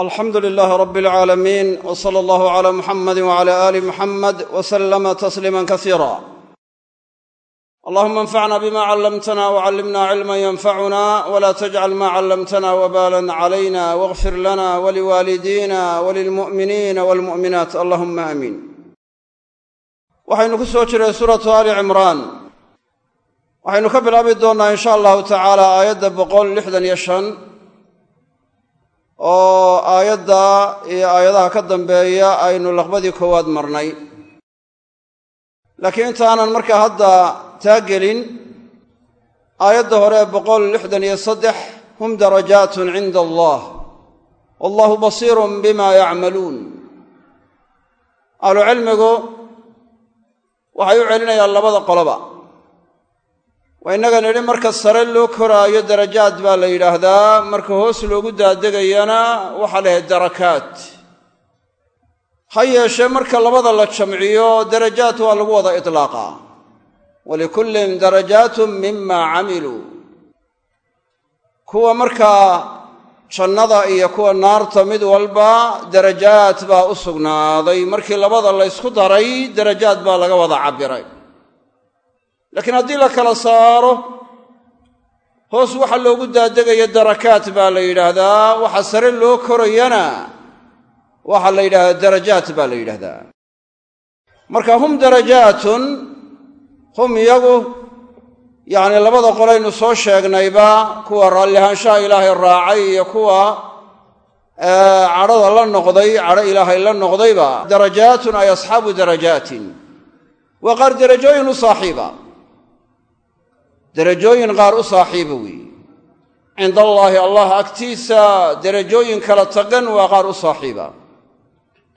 alxamdu lilaahi rab alcaalamiin w sala allahu cala muxamadi wcala aali muxamed w salama tasliima kasiira allahuma anfacna bima callamtana wcallimna cilman yanfacuna wla tajcal ma callamtana wbalan calayna wاغfir lana waliwaalidiina walilmu'miniina walmu'minaat allahuma aamiin waxaynu ku soo jiray suuratu ali cimraan waxaynu ka bilaabi doonnaa in sha allahu tacaala aayadda boqol lixdan iyo shan oo aayadda iyo aayadaha ka dambeeya aynu laqbadii koowaad marnay. Laakiin intaanan markaa hadda taa gelin aayadda hore boqol lixdan iyo saddex hum darajaatun cinda allah wallahu basiirun bima yacmaluun. Ahlucilmigu waxay u celinayaan labada qoloba waa innaga nidhi marka sare loo koraayo darajaad baa la yidhaahdaa. Marka hoos loogu daadegayana waxaa lahayd darakaat ha yeeshee marka labada la jamciyo darajaat waa lagu wada iطlaaqaa walikullin darajaatun mima camiluu kuwa markaa jannada iyo kuwa naarta mid walba darajaad baa u sugnaaday. Markii labada la ysku daray darajaad baa laga wada cabbiray laakiin haddii la kala saaro hoos waxa loogu daadegaya darakaat baa la yidhaahdaa waxa sare loo korayana waxaa la yidhahdaa darajaat baa la yidhahdaa marka hum darajaatun hum iyagu yacni labada qolaynu soo sheegnayba kuwa raallihaanshaha ilaahay raacay iyo kuwa cadhada la noqday cadho ilaahay la noqdayba darajaatun ay asxaabu darajaatin. Waa qaar derajooyin u saaxiiba derajooyin qaar u saaxiiba weeye. Cinda allaahi allah agtiisa derajooyin kala tagan waa qaar u saaxiiba.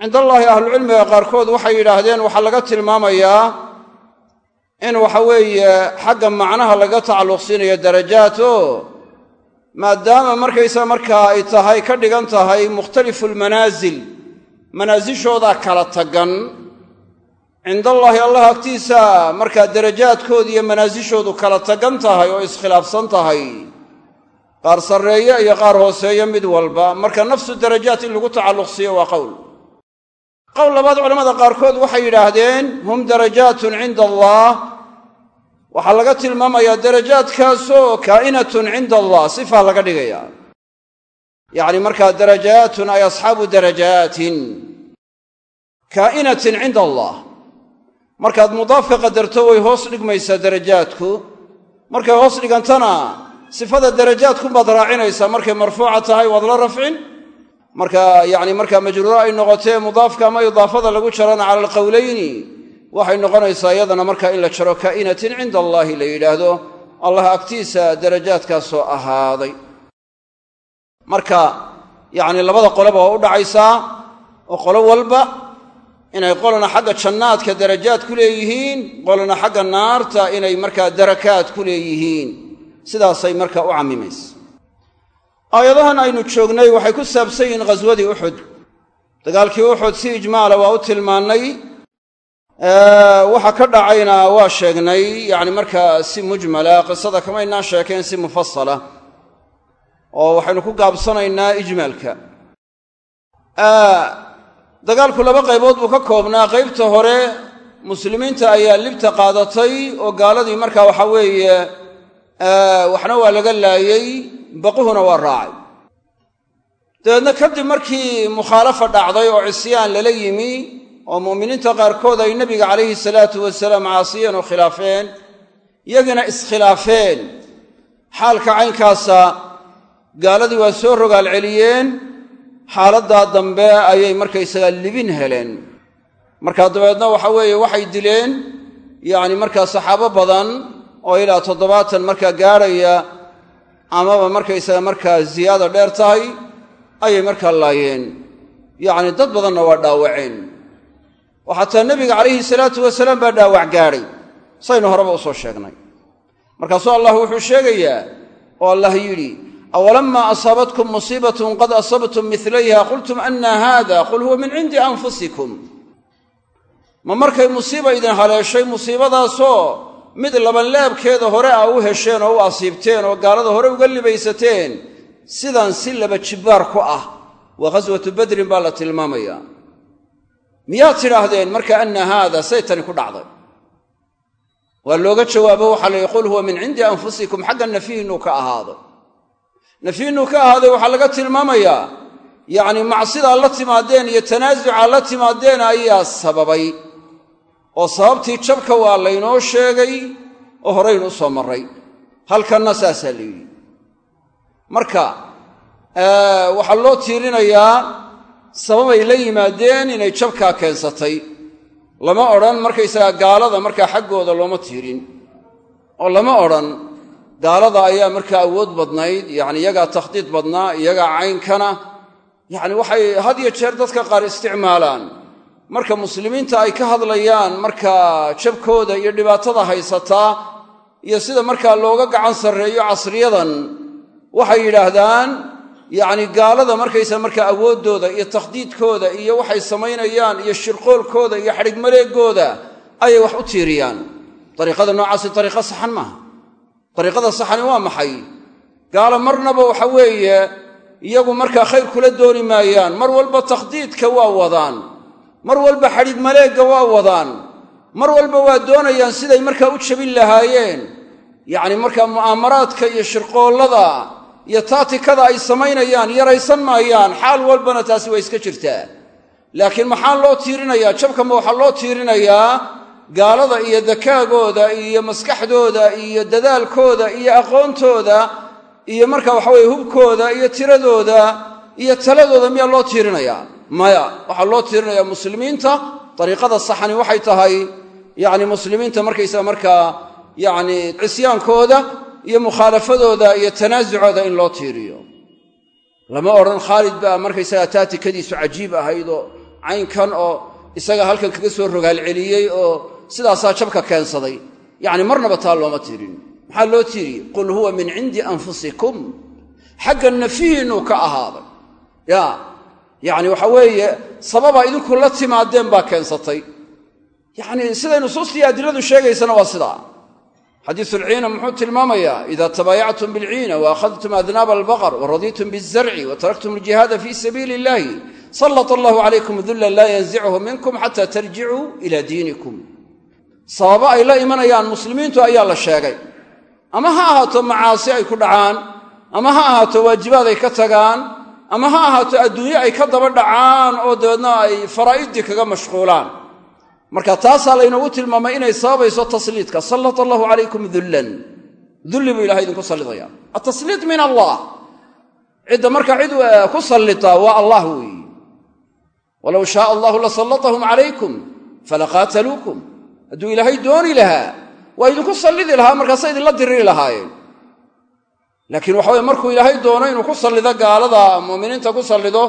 Cinda allaahi ahlucilmiga qaarkood waxay yidhaahdeen waxaa laga tilmaamayaa in waxa weeye xagga macnaha laga tacalluqsiinayo darajaat oo maadaama markaysa markaa ay tahay ka dhigan tahay mukhtalifu lmanaasil manaasishoodaa kala tagan cindallaahi allah agtiisa markaa darajaadkooda iyo manaasishoodu kala tagan tahay oo iskhilaafsan tahay qaar sarreeye iyo qaar hooseeyo mid walba marka nafsu darajaat in lagu tacalluqsiiyo waa qowl qowl labaad culamada qaarkood waxay yidhaahdeen hum darajaatun cinda allah waxaa laga tilmaamayaa darajaadkaasoo kaa'inatun cinda allah sifaa laga dhigayaa. Yacni markaa darajaatun ay asxaabu darajaatin kaa'inatin cinda allah markaad mudaafka qadarto way hoos dhigmaysaa darajaadku. Markay hoos dhigantana sifada darajaadkunbaad raacinaysaa. Markay marfuuca tahay waad la rafcin. Marka yacni markaa majruuro ay noqotee mudaafka ama idaafada lagu jarana cala alqowlayni waxay noqonaysaa iyadana markaa in la jaro kaa'inatin cinda allaahi la yidhaahdo. Allah agtiisa darajaadkaasoo ahaaday. Marka yacni labada qoleba waa u dhacaysaa oo qolo walba inay qolana xagga jannaadka darajaad ku leeyihiin qolana xagga naarta inay markaa darakaad ku leeyihiin. Sidaasay markaa u cammimaysa aayadahan aynu joognay waxay ku saabsan yihiin ghaswadii uxud dagaalkii uxud si ijmaala waa u tilmaannay waxa ka dhacayna waa sheegnay yacni markaa si mujmala qisada kamaynaan sheekayn si mufasala oo waxaynu ku gaabsanaynaa ijmaalka dagaalku laba qaybood buu ka koobnaa. Qaybta hore muslimiinta ayaa libta qaadatay oo gaaladii markaa waxa weeye waxna waa laga laayey baquhuna waa raacay. Dabeedna kadib markii mukhaalafa dhacday oo cisyaan lala yimi oo mu'miniinta qaarkood ay nebiga calayhi salaatu wasalaam caasiyeen oo khilaafeen iyagina iskhilaafeen. Xaalka caynkaasa gaaladii waa soo rogaal celiyeen xaaladdaa dambe ayay markaysagaa libin heleen. Markaa dabeedna waxa weeye waxay dileen yacni markaa saxaabo badan oo ilaa toddobaatan markaa gaadhaya amaba markaysaga markaa ziyaada dheer tahay ayay markaa laayeen. Yacni dad badanna waa dhaawaceen. Oo xataa nebiga calayhi salaatu wasalaam baa dhaawac gaadhay. Saynu horeba u soo sheegnay. Markaasuu allah wuxuu sheegayaa oo allah yidhi awalamaa asaabatkum musiibatun qad asabtum milayha qultum anna haada qul huwa min cindi anfusikum ma markay musiiba idin haleeshay musiibadaasoo mid labanlaabkeeda hore a u hesheen oo u asiibteen oo gaalada hore uga libaysateen sidan si laba jibbaar ku ah waa ghaswatu badrin baa la tilmaamaya miyaad tidhaahdeen marka anna haada say tani ku dhacday waa looga jawaabo waxaa la yihi qul huwa min cindi anfusikum xagga nafyihinnuu ka nafyihinnuu ka ahaaday waxaa laga tilmaamayaa yacni macsidaa la timaadeen iyo tanaasucaa la timaadeen ayaa sababay oo sababtii jabka waa laynoo sheegay oo horaynu u soo marray. Halkanna saasaa la yidhi. Marka waxaa loo tiirinayaa sababay la yimaadeen inay jabkaa keensatay. Lama odhan markaysagaa gaalada markaa xaggooda looma tiirin oo lama odhan gaalada ayaa markaa awood badnayd yacni iyagaa takhdiid badnaa iyagaa caynkana yacni waxay had iyo jeer dadka qaar isticmaalaan. Marka muslimiinta ay ka hadlayaan markaa jabkooda iyo dhibaatada haysataa iyo sida markaa looga gacan sarreeyo casriyadan waxay yidhaahdaan yacni gaalada markaysa markaa awooddooda iyo takhdiidkooda iyo waxay samaynayaan iyo shirqoolkooda iyo xadhigmaleegooda ayay wax u tiiriyaan. Dariiqada noocaasi dariiqo saxan maaha dariiqada saxani waa maxay? Gaalo marnaba waxa weeye iyagu markaa khayr kula dooni maayaan. Mar walba takhdiidka waa wadaan. Mar walba xadhig maleegga waa wadaan. Mar walba waa doonayaan siday markaa u jabin lahaayeen. Yacni markaa mu'aamaraadka iyo shirqoollada iyo taatikada ay samaynayaan yaraysan maayaan xaal walbana taasi waa iska jirtaa. Laakiin maxaa loo tiirinayaa? Jabkama waxaa loo tiirinayaa gaalada iyo dakaagooda iyo maskaxdooda iyo dadaalkooda iyo aqoontooda iyo marka waxaweye hubkooda iyo tiradooda iyo taladooda miyaa loo tiirinayaa? Maya waxaa loo tiirinayaa muslimiinta. Dariiqada saxani waxay tahay yacni muslimiinta markaysaga markaa yacni cisyaankooda iyo mukhaalafadooda iyo tanaasucooda in loo tiiriyo. Lama odhan khaalid baa markaysaga taatikadiisu cajiib ahayd oo caynkan oo isaga halkan kaga soo rogaalceliyey oo sidaasaa jabka keensaday. Yacni marnaba taa looma tiirin. Maxaa loo tiiriyey qul huwa min cindi anfusikum. Xagga nafihiinnuu ka ahaaday. Ya yacni waxa weeye sababaa idinku la timaadeen baa keensatay. Yacni siday nusuustii adiladu sheegaysana waa sidaa. Xadiisulciina muxuu tilmaamayaa ida tabaayactum bilciina wa akhadtum adnaaba albaqar wa radiitum bizarci wa taraktum aljihaada fii sabiili illahi sallata allahu calaykum dullan laa yanzichu minkum xata tarjicuu ila diinikum sababo ay la imanayaan muslimiintu ayaa la sheegay. Ama ha ahaato macaasi ay ku dhacaan ama ha ahaato waajibaad ay ka tagaan ama ha ahaato adduunye ay ka daba dhacaan oo dabeedna ay faraa'idii kaga mashquulaan. Marka taasaa laynoogu tilmaamay inay sababayso tasliidka sallata allahu calaykum dullan dulli buu ilahay idinku sallidaya. Atasliid min allah. Cidda marka cid ku sallitaa waa allah weeyi. Walow shaaa allahu la sallatahum calaykum falaqaataluukum hadduu ilaahay dooni lahaa waa idinku sallidi lahaa markaasa idinla diriri lahaayeen. Laakiin waxa weye markuu ilaahay doono inuu ku sallido gaalada muuminiinta ku sallido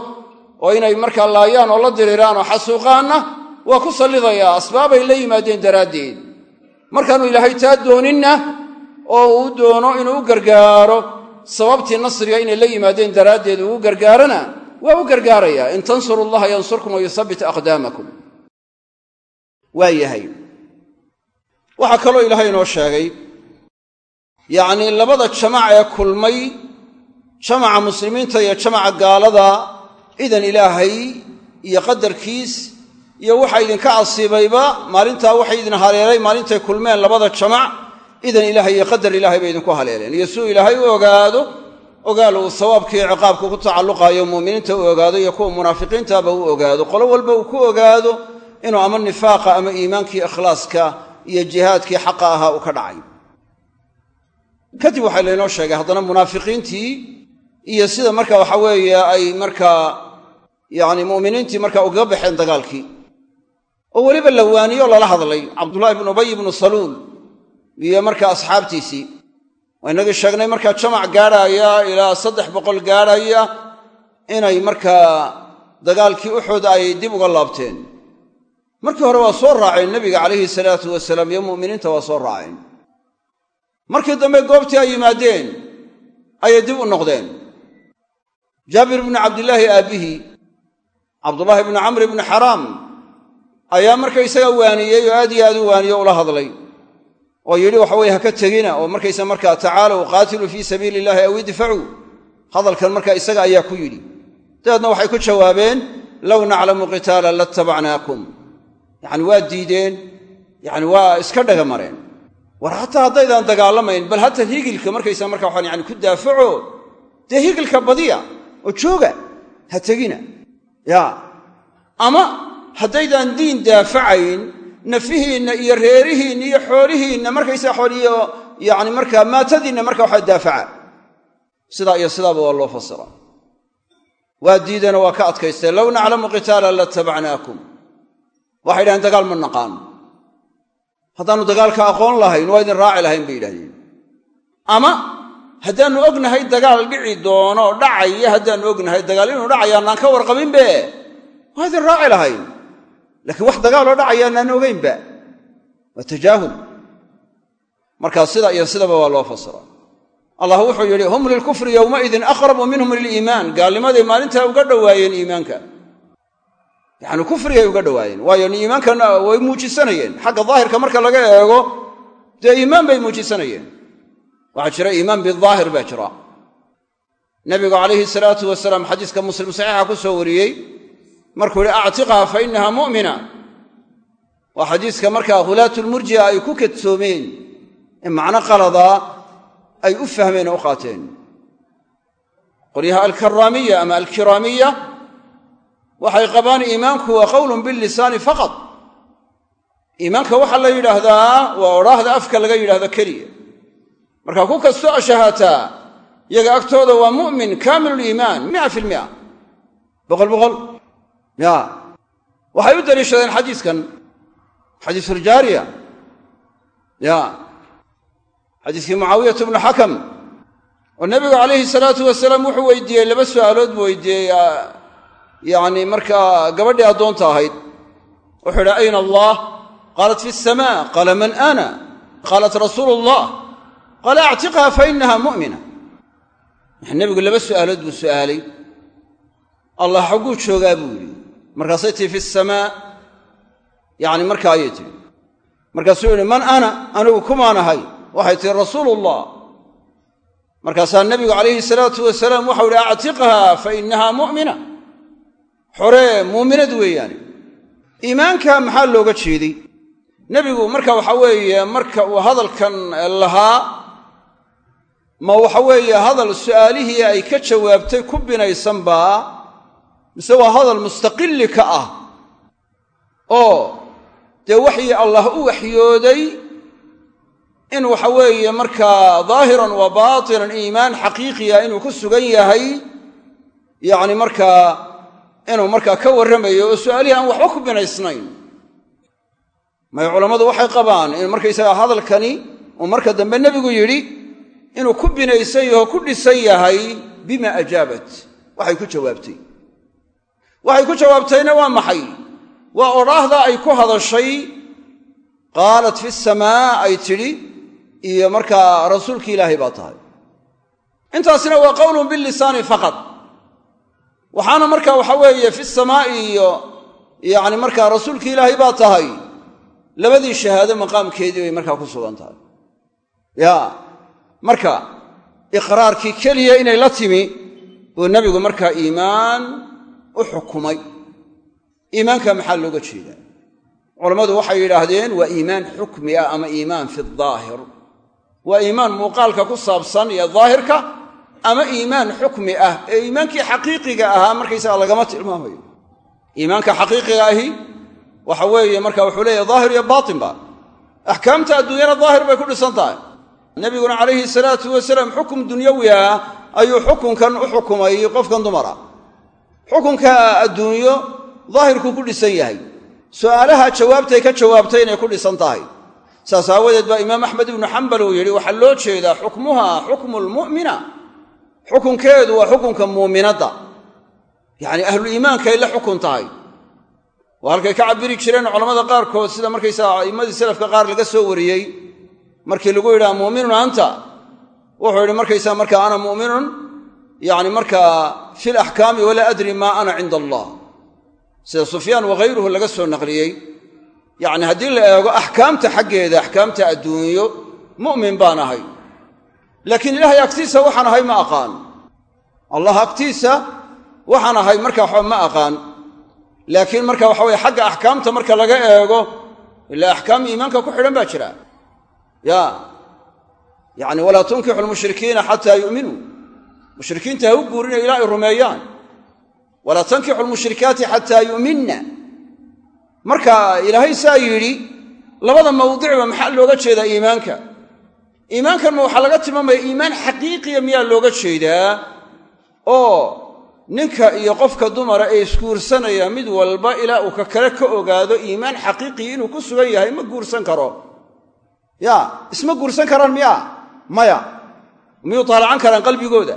oo inay markaa laayaan oo la diriraan oo xasuuqaanna waa ku sallidayaa asbaabay la yimaadeen daraaddeed. Markaanu ilaahay taa dooninna oo uu doono inuu u gargaaro sababtii nasriga inay la yimaadeen daraaddeed uu u gargaarana waa u gargaarayaa in tansuru allaha yansurkum wa yusabbit aqdaamakum. Waa yahay waxaa kaloo ilaahay inoo sheegay yacnii labada jamac ee kulmay jamaca muslimiinta iyo jamaca gaalada idan ilaahay iyo qadarkiis iyo waxa idinka asiibayba maalintaa waxay idin haleelay maalintay kulmeen labada jamac idan ilaahay iyo qadar ilaahay bay idinku haleeleen. Iyo suu ilaahay u ogaado ogaal uu sawaabkiiyo ciqaabka ku tacalluqaayo muuminiinta u ogaado iyo kuwa munaafiqiintaaba u ogaado. Qolo walba uu ku ogaado inuu ama nifaaqa ama iimaankii ikhlaaska iyo jihaadkii xaqa ahaa uu ka dhacay. Kadib waxaa laynoo sheegay haddana munaafiqiintii iyo sida marka waxa weeye ay markaa yacni mu'miniintii markaa ugaga baxeen dagaalkii. Oo weliba la waaniyo lala hadlay cabdullaahi ibnu ubay ibnu saluul iyo markaa asxaabtiisii. Waa inagii sheegnay markaa jamac gaadhaaya ilaa saddex boqol gaadhaya inay markaa dagaalkii uxud ay dib uga laabteen markii hore waa soo raaceen nebiga calayhi salaatu wasalaam iyo mu'miniinta waa soo raaceen. Markii dambe goobtii ay yimaadeen ayay dib u noqdeen. Jaabir ibnu cabdillaahi aabbihii cabdullaahi ibnu camr ibnu xaraam ayaa markaysaga waaniyey oo aad iyo aad u waaniyo ula hadlay oo yidhi waxa weye ha ka tegina oo markaysa markaa tacaalow qaatiluu fii sabiili illahi aw idfacuu. Hadalkan markaa isaga ayaa ku yidhi. Dabeedna waxay ku jawaabeen low naclamu qitaala latabacnaakum yacni waa diideen yacni waa iska dhaga mareen. War hataa haddaydaan dagaalamayn bal hata higilka markaysaa marka waxaan yani ku daafaco. Dee higilka badiya oo jooga ha tegina. Ya. Ama haddaydaan diin daafacayn nafihiinna iyo reerihiinna iyo xoolihiinna markaysaa xooliyo yani markaa maatadiinna marka waxaa daafaca. Sidaa iyo sidaaba waa loo fasira waa diideenoo waa ka adkaysteen low naclamu qitaala latabacnaakum waxay dhahdeen dagaal ma naqaan. Haddaannu dagaalka aqoon lahayn waa idin raaci lahayn bay yidhahdeen ama haddaannu ognahay dagaal dhici doono dhacaya haddaannu ognahay dagaal inuu dhacayaanaan ka warqabinbe waa idin raaci lahayn. Laakiin wax dagaaloo dhacayaanaan ogaynba waa tajaahul markaa sida iyo sidaba waa loo fasira allah wuxuu yidhi hum lilkufri yowmaidin aqrabu minhum liliimaan gaalnimaday maalintaa uga dhowaayeen iimaanka yacni kufrigay uga dhowaayeen. Waayo iimaankan way muujisanayeen. Xagga daahirka marka laga eego dee iimaan bay muujisanayeen. Waxaa jira iimaan bidaahir baa jira. Nabigu calayhi salaatu wasalaam xadiiska muslim saxiixa ku soo wariyey markuu yihi actiqha fa inaha mu'mina. Waa xadiiska markaa khulaatulmurji'a ay ku kadsoomeen ee macno qaladaa ay u fahmeen oo u qaateen. Qolyaha alkaraamiya ama alkiraamiya waxay qabaan iimaanku waa qowlun billisaani faqad iimaanka waxaa la yidhaahdaa waa odhaahda afka laga yidhahdo keliya. Marka ku kastoo ashahaataa yaga agtooda waa mu'min kaamiluliimaan mia fi lmia boqol boqol. Ya. Waxay u daliishadeen xadiiskan xadiisuljaariya ya. Xadiiskii mucaawiyat bnu xakam oo nebigu calayhi salaatu wasalaam wuxuu weydiiyey laba su'aalood buu weydiiyey yacni markaa gabadhii addoonta ahayd wuxuu idhi ayna allah? Qaalat fi asamaa qaala man ana? Qaalat rasuulu allah qaala actiqha fa inaha mu'mina. Nebigu laba su'aalood buu su'aalay. Allah xagguu joogaa buu yidhi. Markaasay tii fi asamaa yacni markaa ayay tihi markaasuu yidhi man ana? Anigu kumaan ahay. Waxay tihi rasuulu ullah markaasaa nebigu calayhi salaatu wasalaam waxau ihi actiqha fa mu'mina xoree muuminad weeyaane iimaanka maxaa looga jeeday? Nebigu marka waxa weeye marka uu hadalkan lahaa ma waxa weeye hadal su'aalihii ay ka jawaabtay ku binaysanbaa mise waa hadal mustaqilli ka ah oo dee waxii allah u waxyooday in waxa weeye markaa daahiran wa baatinan iimaan xaqiiqiya inuu ku sugan yahay yacni markaa inuu markaa ka warramayo oo su'aalihii aan waxba ku binaysnayn. May culammadu waxay qabaan in markaysaga hadalkani uu marka dambe nebigu yidhi inuu ku binaysan yaho ku dhisan yahay bima ajaabat. Waxay ku jawaabtay. Waxay ku jawaabtayna waa maxay? Waa odhaahda ay ku hadashay qaalat fi samaa ay tidhi iyo markaa rasuulki ilaahay baa tahay. Intaasina waa qowlun bilisaani faqad waxaana marka waxa weeye fi samaa'i iyo yacni markaa rasuulki ilaahay baa tahay labadii shahaado maqaamkeedii bay markaa ku sugan tahay. Ya marka iqraarkii keliya inay la timi uu nebigu markaa iimaan u xukumay. Iimaanka maxaa looga jeedaa culammadu waxay yidhaahdeen waa iimaan xukmi ah ama iimaan fi daahir. Waa iimaan muuqaalka ku saabsan iyo daahirka ama iimaan xukmi ah ee iimaankii xaqiiqiga ahaa markaysaga lagama tilmaamayo. Iimaanka xaqiiqiga ahi waxa weeye marka wuxuu leeyahy daahir iyo baatinba axkaamta adduunyana daahir bay ku dhisan tahay. Nebiguna calayhi salaatu wasalaam xukum dunyawi ah ayuu xukunkan u xukumay qofkan dumara. Xukunka adduunyo daahirkuu ku dhisan yahay. Su'aalaha jawaabtay ka jawaabtay inay ku dhisan tahay. Saas aawadeed baa imaam axmed ibnu xambal uu yidhi waxaa loo jeedaa xukmuha xukmu lmu'mina xukunkeedu waa xukunka muuminadda. Yacni ahluliimaankay la xukun tahay. Waa halkay ka cabiri jireen culamada qaarkood sida markaysaa a'immadii salafka qaar laga soo wariyey. Markii lagu yidhaha muuminun anta? Wuxuu yidhi markaysaa marka ana mu'minun yacni markaa fi laxkaami walaa adri maa ana cinda allah. Sida sufyaan waghayruhu laga soo naqliyey. Yacni haddii la eego axkaamta xaggeeda axkaamta adduunyo mu'min baan ahay laakiin ilaahay agtiisa waxaan ahay ma aqaan. Allah agtiisa waxaan ahay marka waxba ma aqaan. Laakiin marka waxa weye xagga axkaamta marka laga eego ilaa axkaam iimaanka ku xidhan baa jira. Ya yacni walaa tunkixu lmushrikiina xataa yu'minuu mushrikiinta ha u guurina ilaa ay rumeeyaan. Walaa tankixu lmushrikaati xataa yu'minna. Marka ilaahay saa yidhi labada mawdicba maxaa looga jeedaa iimaanka iimaankanma waxaa laga tilmaamaya iimaan xaqiiqiya miyaa looga jeedaa? Oo ninka iyo qofka dumara ee isguursanaya mid walba ilaa uu ka kale ka ogaado iimaan xaqiiqii inuu ku sugan yahay ma guursan karo. Ya isma guursan karaan miyaa? Maya. Miyuu taalacan karaan qalbigooda?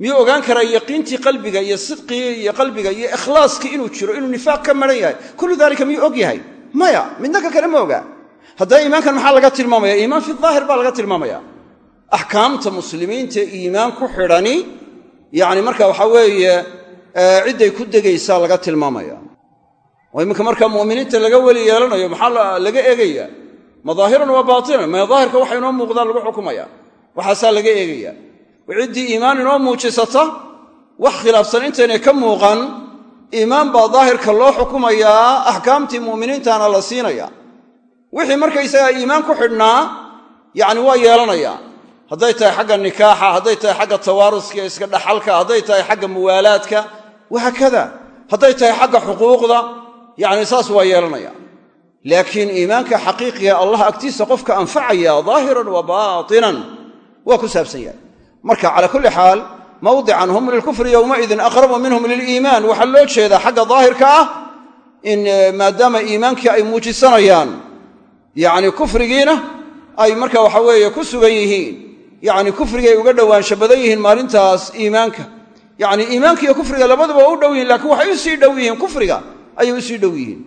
Miyuu ogaan karaan yaqiintii qalbiga iyo sidqigii iyo qalbiga iyo ikhlaaskii inuu jiro inuu nifaaq ka maran yahay? Kullu daalika miyuu og yahay? Maya midna ka kale ma ogaa haddaba iimaankan maxaa laga tilmaamaya? Iimaan fi daahir baa laga tilmaamaya. Axkaamta muslimiinta iimaan ku xidhani yacni marka waxaa weeye cidday ku degaysaa laga tilmaamaya. Oo iminka markaa mu'miniinta laga weli yeelanayo maxaa laga eegaya? Madaahiran waa baatinan mee daahirka waxa inoo muuqdaan lagu xukumaya. Waxaasaa laga eegaya. Ciddii iimaan inoo muujisata wax khilaafsan intaynay ka muuqan iimaan baa daahirka loo xukumayaa axkaamtii mu'miniintana la siinaya wixii markaysagaa iimaan ku xidhnaa yacni waa yeelanaya. Hadday tahay xagga nikaaxa hadday tahay xagga tawaaruska iska dhaxalka hadday tahay xagga muwaalaadka wahaakada hadday tahay xagga xuquuqda yacni saas waa yeelanaya. Laakiin iimaanka xaqiiqiga allah agtiisa qofka anfacaya daahiran wa baatinan waa ku saabsan yahay. Marka calaa kulli xaal mawdican hum lilkufri yowmaidin aqrabu minhum liliimaan. Waxaa loo jeedaa xagga daahirka ah in maadaama iimaankii ay muujisanayaan yacni kufrigiina ay marka waxa weeye ku sugan yihiin. Yacni kufrigay uga dhowaansha badan yihiin maalintaas iimaanka. Yacni iimaanka iyo kufriga labaduba waa u dhow yihiin lakiin waxay u sii dhow yihiin kufriga ayay u sii dhow yihiin.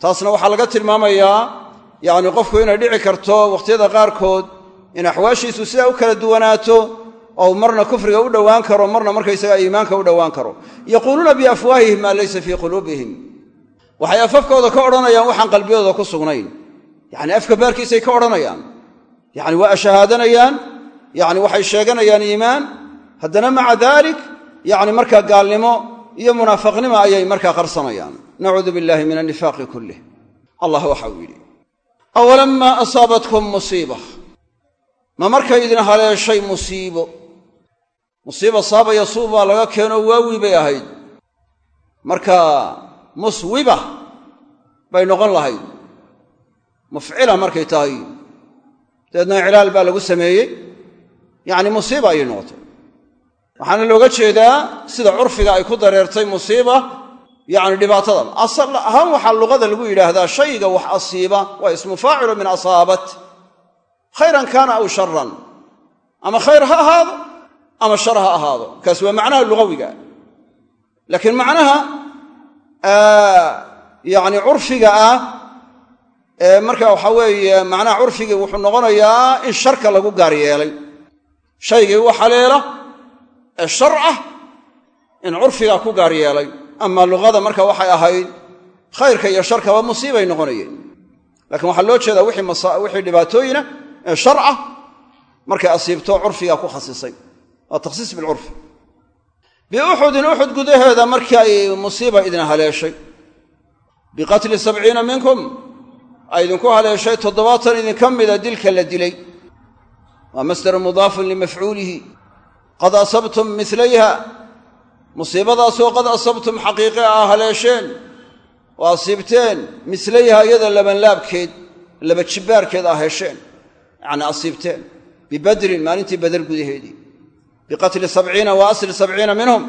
Taasna waxaa laga tilmaamayaa yacni qofku inay dhici karto wakhtiyada qaarkood in axwaashiisu sidaa u kala duwanaato oo marna kufriga u dhowaan karo marna markaysaga iimaanka u dhowaan karo. Yaquuluuna biafwaahihim maa laysa fii quluubihim. Waxay afafkooda ka odhanayaan waxaan qalbiyadooda ku sugnayn yacni afka baarkiisay ka odhanayaan. Yacni waa ashahaadanayaan. Yacni waxay sheeganayaan iimaan. Haddana maca daalik yacni markaa gaalnimo iyo munaafaqnimo ayay markaa qarsanayaan. Nacuudu billahi min annifaaqi kullih allah waxa uu yidhi awalammaa asaabatkum musiiba. Ma markay idin haleeshay musiibo. Musiiba saaba yasuub baa laga keeno waawi bay ahayd. Marka muswiba bay noqon lahayd mufcila markay tahay. Dabeedna iclaal baa lagu sameeyey. Yacni musiiba ayay noqotay. Waxaana looga jeedaa sida curfiga ay ku dareertay musiiba yacni dhibaatada. Asal ahaan waxaa luqada lagu yidhaahdaa shayga wax asiiba waa ismu faacilu min asaabat. Khayran kaana aw sharan ama khayr ha ahaado ama shar ha ahaado. Kaas waa macnaha lugawiga laakiin macnaha yacni curfiga ah marka waxa weeye macnaha curfigii wuxuu noqonayaa in sharka lagu gaar yeelay. Shaygii u xaleela ee shar ah in curfigaa ku gaar yeelay. Ama luqada marka waxay ahayd khayrka iyo sharkaba musiibay noqonayeen. Lakiin waxaa loo jeedaa wixii dhibaatooyina ee shar ah markay asiibto curfigaa ku khasisay. Waa takhsiis bilcurfi biuxudin uxud gudaheeda markii ay musiiba idin haleeshay. Biqatli sabciina minkum ay idinku haleeshay toddobaatan idinka mida dilka la dilay. Waa masdarun mudaafun limafcuulihi qad asabtum milayha musiibadaasoo qad asabtum xaqiiqe aa haleesheen. Oo asiibteen mislayha iyada labanlaabkeed laba jibbaarkeed aa hesheen yacni asiibteen. Bibadrin maalintii bader gudaheedii biqatli sabciina wa asli sabciina minhum.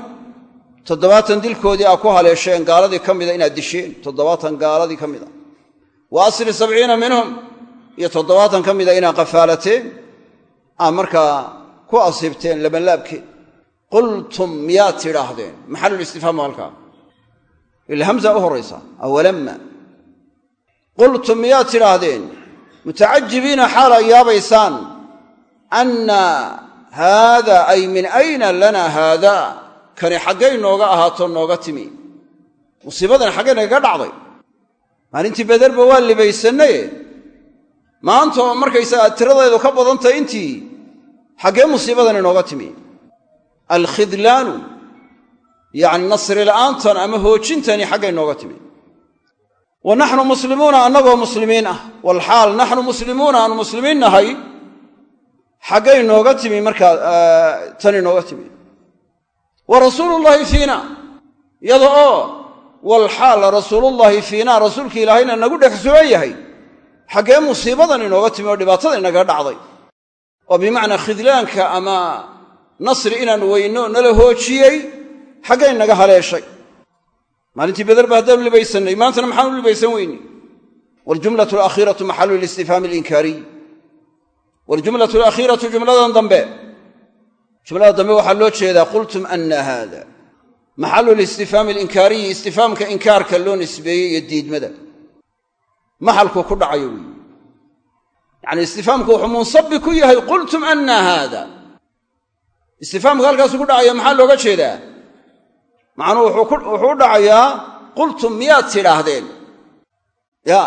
Toddobaatan dilkoodii aa ku haleesheen gaaladii ka mida inaad disheen. Toddobaatan gaaladii ka mida wa asli sabciina minhum iyo toddobaatan ka mida inaad qafaalateen aa markaa ku asiibteen labanlaabkeed qultum miyaad tidhaahdeen? Maxalulistifhaam halkaa. Ila hamza u horraysa awalamma. Qultum miyaad tidhaahdeen? Mutacajibiina xaala yaabaysaan. Anna haada ay min ayna lana haada? Kani xaggay nooga ahaato nooga timi. Musiibadan xaggay nagaga dhacday maalintii bederba waa libaysannaye maanta oo markaysagaa tiradeedu ka badantahay intii xaggee musiibadan inooga timi. Alkhidlaanu yacni nasri la'aantan ama hoojintani xaggay nooga timi. Wa naxnu muslimuuna annagoo muslimiin ah. Walxaal naxnu muslimuuna aanu muslimiin nahay xaggay nooga timi markaa tani nooga timi. Wa rasuulullaahi fiina iyada oo walxaal rasuulullaahi fiina rasuulki ilaahayna nagu dhex sugan yahay xaggee musiibadan inooga timi oo dhibaatada inagaga dhacday oo bimacnaa khidlaanka ama nasri inaan weyno nala hoojiyey xaggay naga haleeshay maalintii beder ba haddaanu libaysannay maantana maxaanu libaysan weyni waljumlatu alakhiiratu maxalu listifhaami alinkaariy waljumlatu alakhiiratu jumladan dambe jumlada dambe waxaa loo jeedaa qultum anna haada maxalu listifhaami alinkaariyi istifhaamka inkaarka loo nisbeeyey iyo diidmada. Maxalku ku dhacayo wey yacni istifhaamku wuxuu munsabi ku yahay qultum anna haada. Istifhaamka halkaasu ku dhacaya maxaa looga jeedaa? Macnuhu wuxuu u dhacayaa qultum miyaad tidhaahdeen? Ya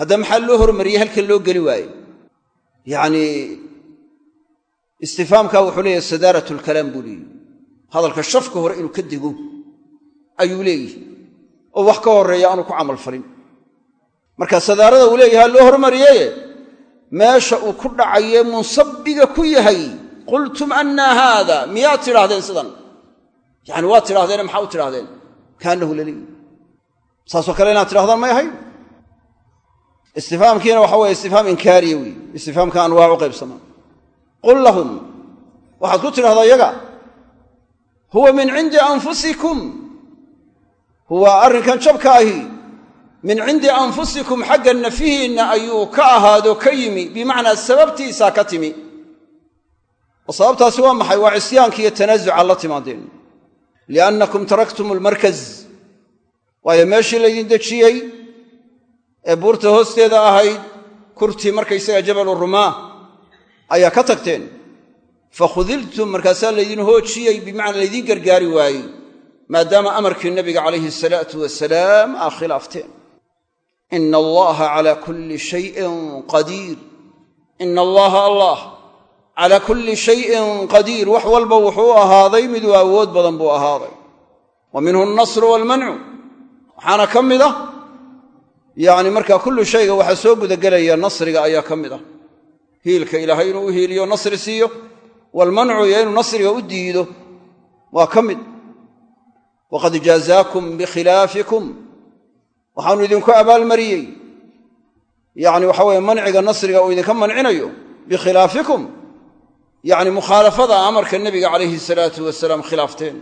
hadda maxaa loo hormariyey halkan loo geli waaye yacni istifhaamka wuxuu leeyahay sadaarat lkalaam buu leeyihi hadalka shafka hore inuu ka dego ayuu leeyihi oo wax ka horreeya aanu ku camal falin. Marka sadaarada uu leeyaha loo hormariyeye meesha uu ku dhacaye munsabiga ku yahay. Qultum anna haada miyaad tidhaahdeen sidan? Yani waad tidhahdeene maxaa u tidhahdeen kaanahu laleeyi saasoo kale inaad tidhahdaan may ahayn. Istifhaamkiina waxa weye istifhaam inkaariya wey istifhaamka anwaac u qaybsamaa. Qul lahum. Waxaad ku tidhahdaa yaga huwa min cindi anfusikum. Huwa arrinkan jabka ahi. Min cindi anfusikum xagga nafihiinna ayuu ka ahaado ka yimi. Bimacnaa sababtiisaa ka timi. Oo sababtaasi waa maxay? Waa cisyaanka iyo tanaasuca la timaadeen. Liannakum taraktum almarkaz waayo meeshii laydin dejiyey ee buurta hoosteeda ahayd kurtii markaysaga jabalu rumaa ayaa ka tagteen fakhudiltum markaasaa laydin hoojiyey bimacnaa laydin gargaari waayey maadaama amarkii nabiga calayhi asalaatu wasalaam aa khilaafteen ina allaha calaa kulli shayin qadiir ina allaha allah calaa kulli shayin qadiir wax walba wuxuu ahaaday miduu awood badan buu ahaaday wa minhu alnasru waalmancu waxaana ka mid ah yacni markaa kullu shayga waxaa soo gudagelaya nasriga ayaa ka mid ah hiilka ilaahay inuu u hiiliyo nasri siiyo waalmancu iyo inuu nasriga u diido waa ka mid. Waqad jaazaakum bikhilaafikum waxaanu idinku abaalmariyey. Yacni waxa weye manciga nasriga uu idinka mancinayo bikhilaafikum yacni mukhaalafada amarka nebiga calayhi salaatu wasalaam khilaafteen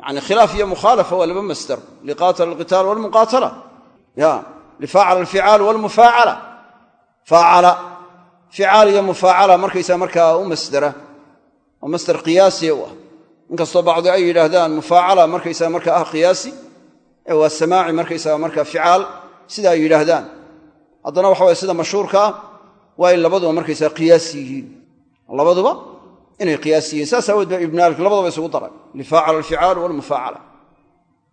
yani khilaaf iyo mukhaalafa waa laba masdar liqaatala alqitaal walmuqaatala ficaal iyo mufaacala markaysaa markaa u masdera oo masdar qiyaasiya u ah. Inkastoo bacdi ay yidhaahdaan mufaacala markaysaa markaa ah qiyaasi ee waa samaaci markaysaga markaa ficaal sida ay yidhaahdaan. Haddana waxa waye sida mashhuurka ah waa in labaduba markaysaa qiyaasi yihiin. Labaduba inay qiyaasi yihiin. Saas aawood ba ibn maalik labadaba isugu daray lifaacala alficaalu walmufaacala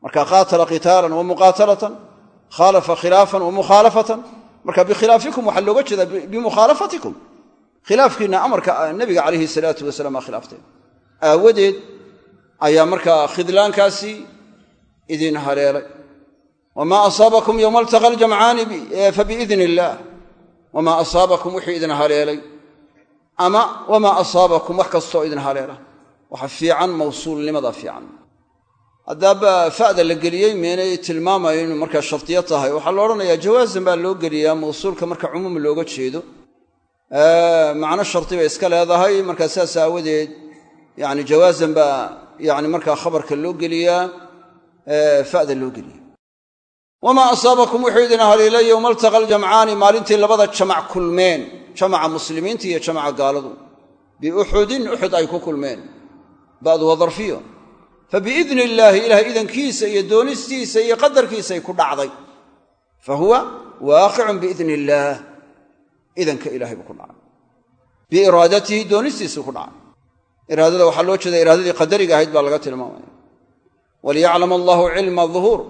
marka qaatala qitaalan wa muqaatalatan khaalafa khilaafan wa mukhaalafatan marka bikhilaafikum waxaa looga jeedaa bimukhaalafatikum khilaafkiinna amarka nabiga calayhi salaatu wasalaam aa khilaafteen aawadeed ayaa markaa khidlaankaasi idin haleelay. Wamaa asaabakum yowma altaqa aljamcaani fabiidni illaah wamaa asaabakum wixii idin haleelay. Ama wamaa asaabakum wax kastoo idin haleela. Waxa fiican mawsuulnimada fiican haddaaba fa'da la geliyey meenay tilmaamayo inuu markaa shardiyo tahay. Waxaa la odhanayaa jawaazan baa loo geliyaa mawsuulka marka cumuum looga jeedo. Macno shardi bay iska leedahay. Markaa sidaas aawadeed yani jawaazan baa yani markaa khabarka loo geliyaa fa'da loo geliya wamaa asaabakum wuxuu idin haliilay yowma altaqa aljamcaani maalintii labada jamac kulmeen jamaca muslimiinta iyo jamaca gaaladu. Biuxudin uxud ay ku kulmeen. Ba'du waa darfiyo fabiidni illaahi ilaah idankiisa iyo doonistiisa iyo qadarkiisay ku dhacday. Fa huwa waaqicun biidni illaah idanka ilahay buu ku dhacay. Biiraadatihi doonistiisuu ku dhacay. Iraadada waxaa loo jeeda iraadadii qadariga ahayd baa laga tilmaamaya. Waliyaclam allahu cilma duhuur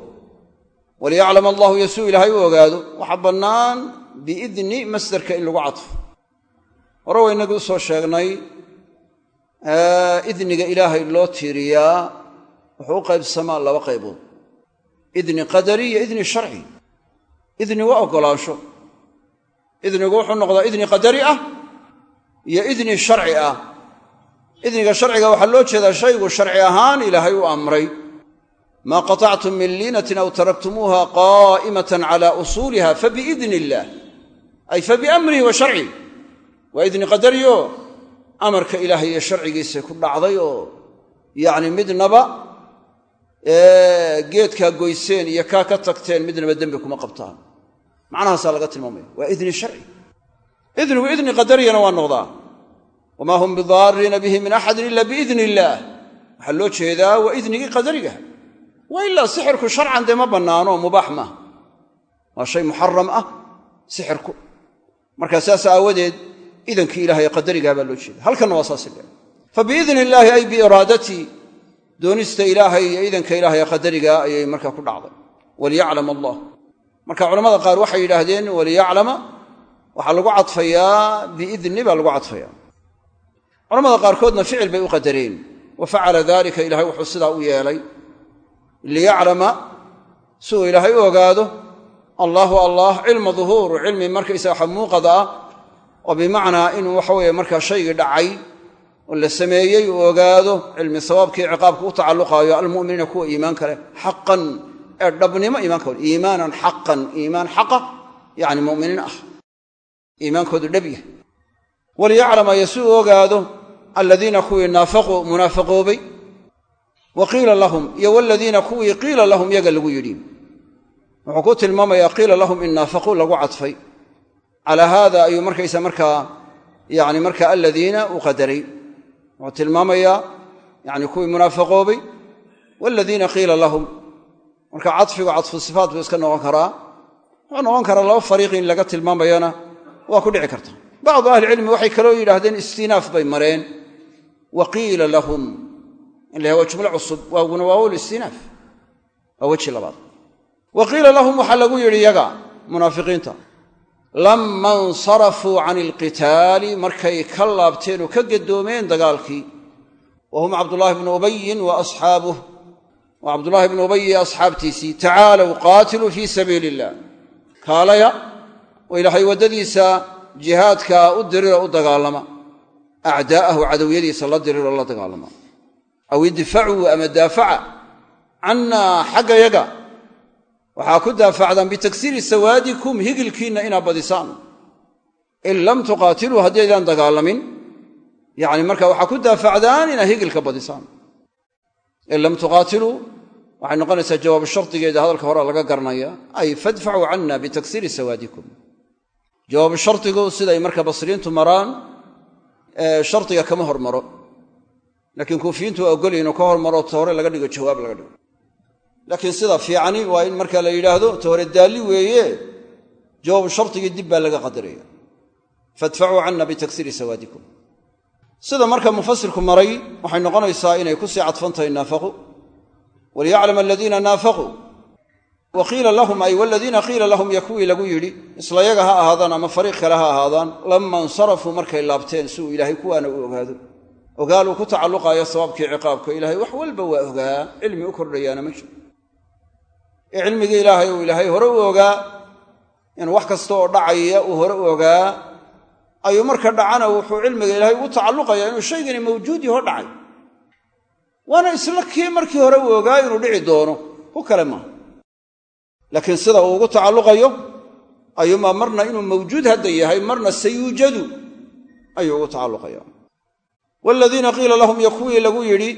waliyaclam allahu yasuu ilaahay u ogaado. Waxaa bannaan biidni masdarka in lagu cadfo. Hore waynagii u soo sheegnay idniga ilaahay loo tiiriyaa wuxuu u qaybsamaa laba qaybood. Idni qadari iyo idni sharci. Idni waa oggolaansho idnigu wuxuu noqdaa idni qadari ah iyo idni sharci ah. Idniga sharciga waxaa loo jeedaa shaygu sharci ahaan ilaahay u amray. Maa qatactum min liinatin aw taraktumuuha qaa'imatan cala usuuliha fabiidni illaah ay fabiamrihi wa sharcih waa idni qadariyo. Amarka ilaahay iyo sharcigiisay ku dhacday oo yacni midnaba geedkaa goyseen iyo kaa ka tagteen midnaba dembi kuma qabtaan. Macnahaasaa laga tilmaamaya. Waa idni sharci. Idnigu idni qadariyana waa noqdaa. Wamaa hum bidaariina bihi min axadin ila biidni illaah waxaa loo jeedaa waa idnigii qadariga. Wa ilaa sixirku sharcan dee ma bannaano mubaax maaha waa shay muxaram ah sixirku. Markaa saas aawadeed idankii ilahay qadarigaa baa loo jeeda halkanna waa saas fa biidni illaahi ay biiraadatii doonista ilaahay iyo idanka ilaahay qadariga ayay markaa ku dhacday. Waliyaclam allah. Marka culamada qaar waxay yidhaahdeen waliyaclama waxaa lagu cadfayaa biidni baa lagu cadfayaa. Culamada qaarkoodna ficil bay u qadareen. Wa facala dalika ilahay wuxuu sidaa u yeelay. Liyaclama si uu ilaahay u ogaado allaahu allah cilma duhuuru cilmi markaysaga muuqada ah oo bimacnaa inuu waxaweye markaa shaygii dhacay oo la sameeyey uu ogaado cilmi sawaabkii ciqaabka u tacalluqaayo almu'miniina kuwa iimaanka leh xaqan ee dhabnimo iimaanka iimaanan xaqan iimaan xaqa yacni mu'miniin ah iimaankoodu dhabyah waliyaclamaya si uu ogaado aladiina kuwii naafaquu munaafaqoobay wa qiila lahum iyo waladiina kuwii qiila lahum yaga lagu yidhi. Wuxuu ku tilmaamayaa qiila lahum in naafaquu lagu cadfay. Calaa haada ayuu markaysa markaa yani marka aladiina u qadaray wuxuu tilmaamayaa yani kuwii munaafaqoobay waladiina qiila lahum. Marka cadfigu cadfu sifaat buu iska noqon karaa. Wuxuu noqon karaa laba fariiq in laga tilmaamayana waa ku dhici karta. Bacdu ahlicilmi waxay kaloo yidhaahdeen istinaaf bay mareen. Wa qiila lahum. In la waa jumlo cusub waaguna waa wol istinaaf. Waa weji labaad. Wa qiila lahum waxaa lagu yidhi yaga munaafiqiinta lamma insarafuu can ilqitaali markay ka laabteen oo ka gadoomeen dagaalkii. Wa hum cabdullaahi bnu ubayin wa asxaabuh. Waa cabdullaahi bnu ubay iyo asxaabtiisii tacaalow qaatiluu fii sabiili illah kaalaya oo ilaahay waddadiisa jihaadka u diriro u dagaalama. Acdaa'ahu cadowyadiisa la diriroo la dagaalama. Aw idfacuu ama daafaca cannaa xagga yaga waxaa ku daafacdaan bitaksiiri sawaadikum higilkiinna inaa badisaan in lam tuqaatiluu haddaydaan dagaalamin. Yacni marka waxaa ku daafacdaan inaa higilka badisaan in lam tuqaatiluu waxay noqonaysaa jawaabu shardigeeda hadalka hore laga garanaya ay fadfacuu canna bitaksiiri sawaadikum. Jawaabu shardigu siday marka basriintu maraan shardiga kama hormaro. Laakiin kuufiyiintu waa ogolya inuu ka hormaro ta laga dhigo jawaab laga dhigo laakiin sida fiicani waa in marka la yidhaahdo ta hore daalli weeye jawaabu shardigii dib baa laga qadaraya fadfacuu canna bitaksiiri sawaadikum. Sida marka mufasirku maray waxay noqonaysaa inay ku sii cadfan naafaqu. Waliyaclam aladiina naafaquu wa qiila lahum ay waladiina qiila lahum yo kuwii lagu yidhi isla yaga ha ahaadaan ama fariiq kale ha ahaadaan lamma insarafuu markay laabteen si uu ilaahay kuwaana u ogaado. Ogaaluu ku tacalluqaayo sabaabkii ciqaabka ilaahay wax walba waa ogaa cilmi u kordhayaana ma jiro ee cilmigii ilaahay uu ilaahay hore u ogaa in wax kasta oo dhacaya uu hore u ogaa ayuu marka dhacana wuxuu cilmiga ilaahay ugu tacalluqayaa inuu shaygani mawjuud yaho dhacay. Waana isla kii markii hore uu ogaa inuu dhici doono ku kale maaha. Laakiin sida uu ugu tacalluqayo ayuumaa marna inuu mawjuud hadda yahay marna sayuujadu ayuu ugu tacalluqaya waaladiina qiila lahum iyo kuwii lagu yidhi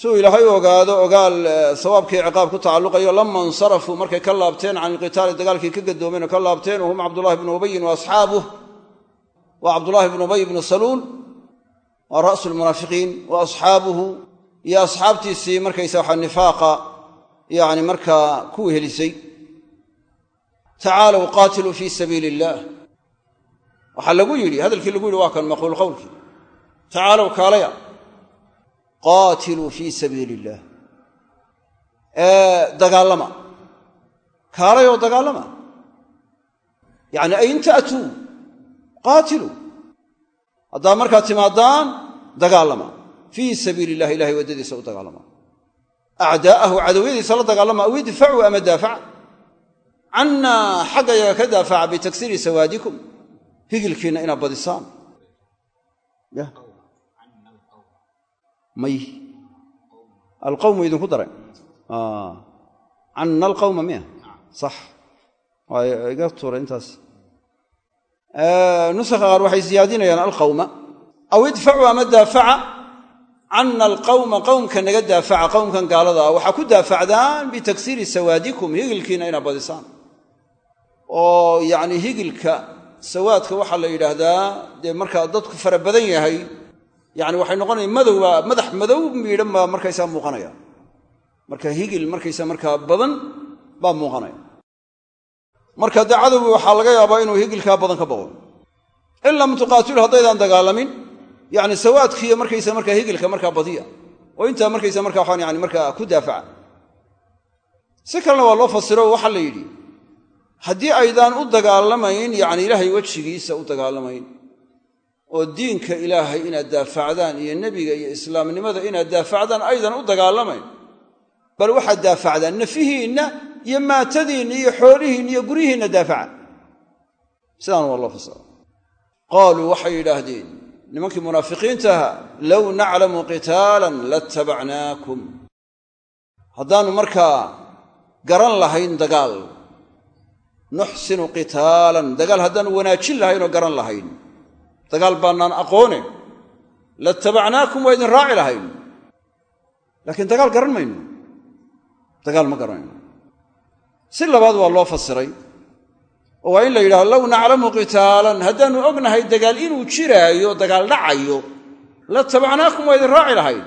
si ilaahay ogaado ogaal sawaabkii ciqaab ku tacalluqayo lama insarafuu markay ka laabteen can ilqitaali dagaalkii ka gadoomeen oo ka laabteen wahum cabdullahi bnu ubayin wa asxaabuh waa cabdullaahi bnu ubay bnu saluul waa ra'su lmunaafiqiin wa asxaabuhu iyo asxaabtiisii markaysa waxa nifaaqa yani markaa ku wehelisay tacaalow qaatiluu fii sabiili illaah waxaa lagu yidhi hadalkii lagu yidhi waa kan maquul qowlkii tacaalow kaalaya qaatiluu fii sabiili illaah dagaalama kaalayoo dagaalama yacni ayn ta'tuu qaatiluu haddaa markaad timaadaan dagaalama fii sabiili illahi ilahay waddadiisa u dagaalama acdaa'ahu cadowyadiisa la dagaalama aw idfacuu ama daafaca cannaa xagga yaga ka daafaca bitaksiiri sawaadikum. Higilkiinna inaad badisaan may. Alqawmu idinku daray. Canna alqawma miya. Sax iga tuuray intaas. Nusakha qaar waxay siyaadinayaan alqawma. Aw idfacuu ama daafaca canna alqawma qowmka naga daafaca qowmkan gaalada. Ah waxaa ku daafacdaan bitaksiiri sawaadikum higilkiina inaad badisaan. Oo yacni higilka sawaadka waxaa la yidhaahdaa dee markaa dadku fara badan yahay yani waxay noqonaya madowba madax madow miidhan baa markaysaa muuqanaya. Marka higil markaysa markaa badan baa muuqanaya. Marka dee cadowgi waxaa laga yaabaa inuu higilkaa badan ka boqo in lam tuqaatilu haddaydaan dagaalamin yani sawaadkiiyo markaysa markaa higilka markaa badiya oo intaa markaysa markaa waxaan yani markaa ku daafaca. Si kalena waa loo fasiro waxaa la yidhi haddii aydaan u dagaalamayn yani ilaahay wejigiisa u dagaalamayn oo diinka ilaahay inaad daafacdaan iyo nebiga iyo islaamnimada inaad daafacdaan aydan u dagaalamayn. Bal waxaad daafacdaan nafihiinna iyo maatadiinna iyo xoolihiinna iyo guryihiinna daafaca sidaan waa loo fasira qaaluu waxay yidhaahdeen nimankii munaafiqiinta ahaa low naclamu qitaalan latabacnaakum haddaannu markaa garan lahayn dagaal nuxsinu qitaalan dagaal haddaannu wanaajin lahayn oo garan lahayn dagaal baannaan aqoone latabacnaakum waa idin raaci lahayn. Laakiin dagaal garan mayno. Dagaal ma garanayno si labaad waa loo fasiray oo waa in la yidhahdo low naclamu qitaalan haddaannu ognahay dagaal inuu jiraayo dagaal dhacayo latabacnaakum waa idin raaci lahayn.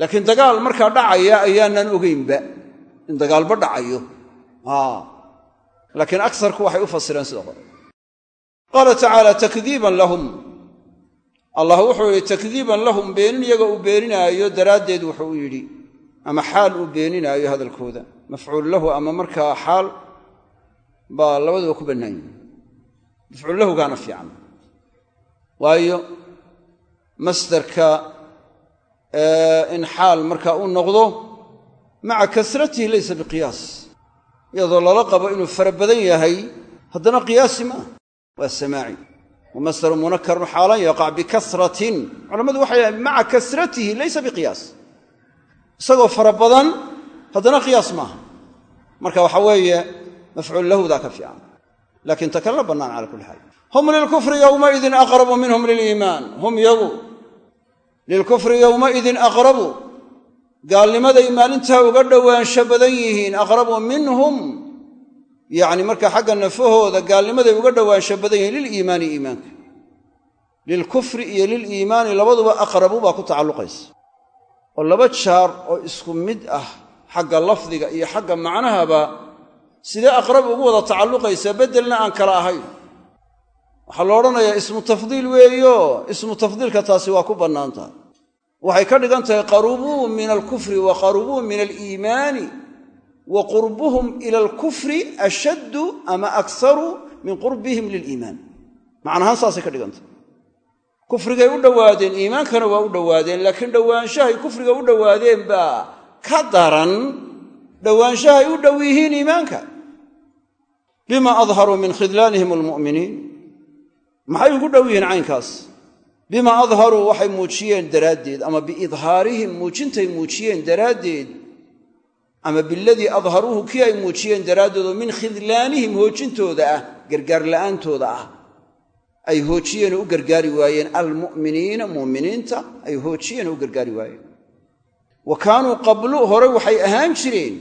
Laakiin dagaal markaa dhacaya ayaanaan ogeynba in dagaalba dhacayo. Laakiin aksarku waxay u fasireen sida qore qaala tacaala takdiiban lahum. Allah wuxuu yidhi takdiiban lahum beenin iyaga uu beeninaayo daraaddeed wuxuu yidhi ama xaal uu beeninaayo hadalkooda. Mafcuul lahu ama markaa xaal baa labaduba ku bannaan yihi mafcuul lahugaana fiican. Waayo masdarka in xaal markaa uu noqdo maca kasratihi laysa biqiyaas. Iyadoo lala qabo inuu fara badan yahay haddana qiyaasi ma ah waa samaaci wamasdaru munakarun xaalan yaqac bikasratin culammadu waxay dhahen maca kasratihi laysa biqiyaas isagoo fara badan haddana qiyaas maaha marka waxa weeye mafcuul lahudaa ka fiican. Laakiin ta kalena bannaan cala kulli xaal hum lilkufri yowmaidin aqrabu minhum liliimaan hum yagu. Lilkufri yowmaidin aqrabu. Gaalnimaday maalintaa uga dhowaansho badan yihiin aqrabu yacni marka xagga nafahooda gaalnimaday uga dhowaansho badan yihiin liliimaani iimaanka. Lilkufri iyo liliimaani labaduba aqrabu baa ku tacalluqaysa. Oo laba jaar oo isku mid ah xagga lafdiga iyo xagga macnahaba sidee aqrab ugu wada tacalluqaysaa beddelna aan kala ahayn. Waxaa la odhanayaa ismu tafdiil weeyo ismu tafdiilka taasi waa ku bannaan tahay waxay ka dhigan tahay qarubuu min alkufri wa qarubuu min aliimaani wa qurbuhum ila alkufri ashaddu ama aksaru min qurbihim liliimaan. Macnahaan saasay ka dhigan tahay kufrigay u dhowaadeen iimaankana waa u dhowaadeen laakiin dhowaanshahay kufriga u dhowaadeen baa ka daran dhowaanshahay u dhow yihiin iimaanka. Bima adharuu min khidlaanihim almu'miniin. Maxay ugu dhow yihiin caynkaas? Bima adharuu waxay muujiyeen daraaddeed ama biidhaarihim muujintay muujiyeen daraaddeed ama biladii adharuuhu kii ay muujiyeen daraaddeed oo min khidlaanihim hoojintooda ah gargaar la'aantooda ah ay hoojiyeen oo u gargaari waayeen. Almu'miniina mu'miniinta ay hoojiyeen oo u gargaari waayeen. Wa kaanuu qablu hore waxay ahaan jireen.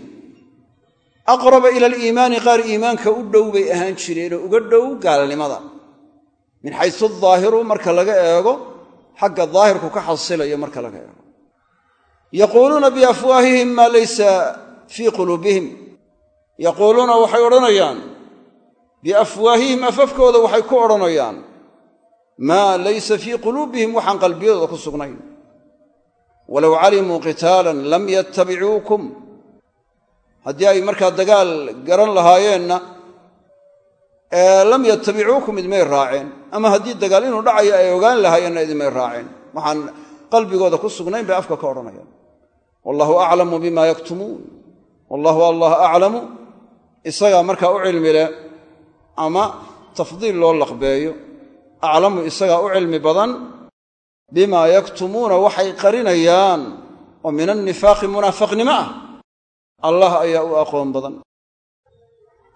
Aqraba ila aliimaani qaar iimaanka u dhow bay ahaan jireen oo uga dhow gaalnimada min xaysu daahiru marka laga eego xagga daahirku ka xasilayo marka laga eego. Yaquuluuna biafwaahihim maa laysa fii quluubihim. Yaquuluuna waxay odhanayaan biafwaahihim afafkooda waxay ku odhanayaan maa laysa fii quluubihim waxaan qalbiyadooda ku sugnayn. Walow calimuu qitaalan lam yattabicuukum. Haddii ay markaa dagaal garan lahaayeenna lam yattabicuukum idmay raaceen ama haddii dagaal inuu dhacayo ay ogaan lahaayeenna idmay raaceen waxaan qalbigooda ku sugnayn bay afka ka odhanayaan. Wallahu aclamu bima yaktumuun wallahu allah aclamu isagaa markaa u cilmi leh ama tafdiil loo laqbeeyo aclamu isagaa u cilmi badan bimaa yaktumuuna waxay qarinayaan oo min annifaaqi munaafiqnimo ah allah ayaa u aqoon badan.